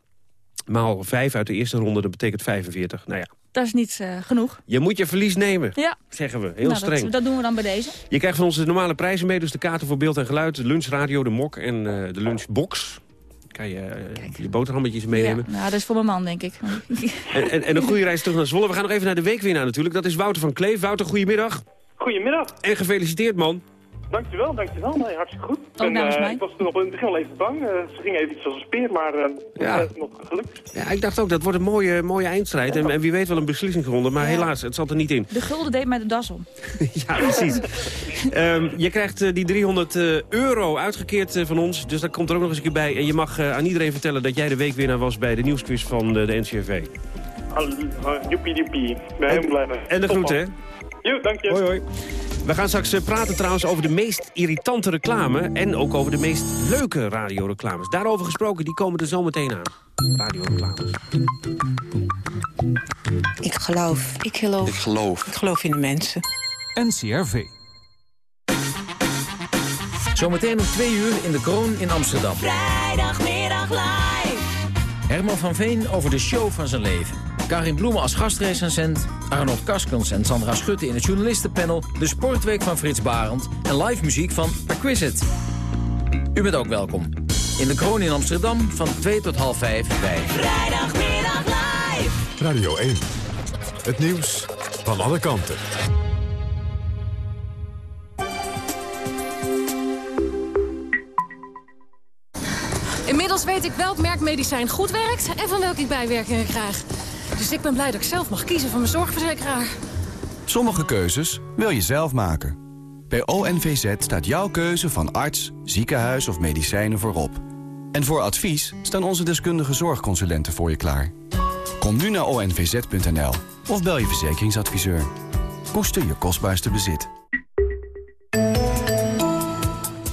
Maal vijf uit de eerste ronde, dat betekent 45. Nou ja, Dat is niet eh, genoeg. je moet je verlies nemen, Ja. zeggen we. Heel Nou, streng. Dat, dat doen we dan bij deze. Je krijgt van ons de normale prijzen mee, dus de kaarten voor beeld en geluid... de lunchradio, de mok en de lunchbox. Kan je eh, je boterhammetjes meenemen. Ja, nou, dat is voor mijn man, denk ik. En, en, en een goede reis terug naar Zwolle. We gaan nog even naar de weekwinnaar natuurlijk. Dat is Wouter van Kleef. Wouter, goedemiddag. Goedemiddag. En gefeliciteerd, man. Dankjewel, dankjewel. Nee, hartstikke goed. Ik, Ook namens eh, mij. ik was toen op het begin al even bang. Eh, ze ging even iets als een speer, maar eh Ja. het is nog gelukt. Ja, ik dacht ook, dat wordt een mooie, mooie eindstrijd. En, en wie weet wel een beslissingsronde. Maar helaas, het zat er niet in. De gulden deed mij de das om. Ja, precies. Ehm, je krijgt eh, die 300 eh, euro uitgekeerd van ons. Dus dat komt er ook nog eens een keer bij. En je mag eh, aan iedereen vertellen dat jij de weekwinnaar was... bij de nieuwsquiz van de NCRV. Uh, joepie joepie. Ik ben helemaal blij mee. En de groeten, hè? Jo, dank je. Hoi, hoi. We gaan straks eh, praten trouwens over de meest irritante reclame... en ook over de meest leuke radioreclames. Daarover gesproken, die komen er zo meteen aan. Radioreclames. Ik geloof. Ik geloof. Ik geloof. Ik geloof in de mensen. NCRV. Zometeen om twee uur in de Kroon in Amsterdam. Vrijdagmiddag live. Herman van Veen over de show van zijn leven. Karin Bloemen als gastrecensent. Arnold Kaskens en Sandra Schutte in het journalistenpanel. De sportweek van Frits Barend. En live muziek van Perquisite. U bent ook welkom. In de Kroon in Amsterdam van 2 tot half 5 bij... Vrijdagmiddag live. Radio 1. Het nieuws van alle kanten. Inmiddels weet ik welk merk medicijn goed werkt en van welke ik bijwerkingen krijg. Dus ik ben blij dat ik zelf mag kiezen van mijn zorgverzekeraar. Sommige keuzes wil je zelf maken. Bij ONVZ staat jouw keuze van arts, ziekenhuis of medicijnen voorop. En voor advies staan onze deskundige zorgconsulenten voor je klaar. Kom nu naar onvz.nl of bel je verzekeringsadviseur. Koester je kostbaarste bezit.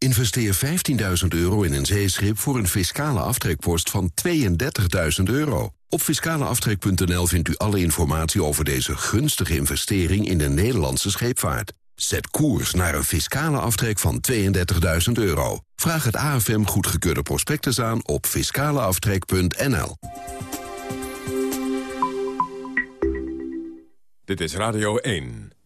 Investeer 15.000 euro in een zeeschip voor een fiscale aftrekpost van 32.000 euro. Op fiscaleaftrek.nl vindt u alle informatie over deze gunstige investering in de Nederlandse scheepvaart. Zet koers naar een fiscale aftrek van 32.000 euro. Vraag het AFM goedgekeurde prospectus aan op fiscaleaftrek.nl. Dit is Radio 1.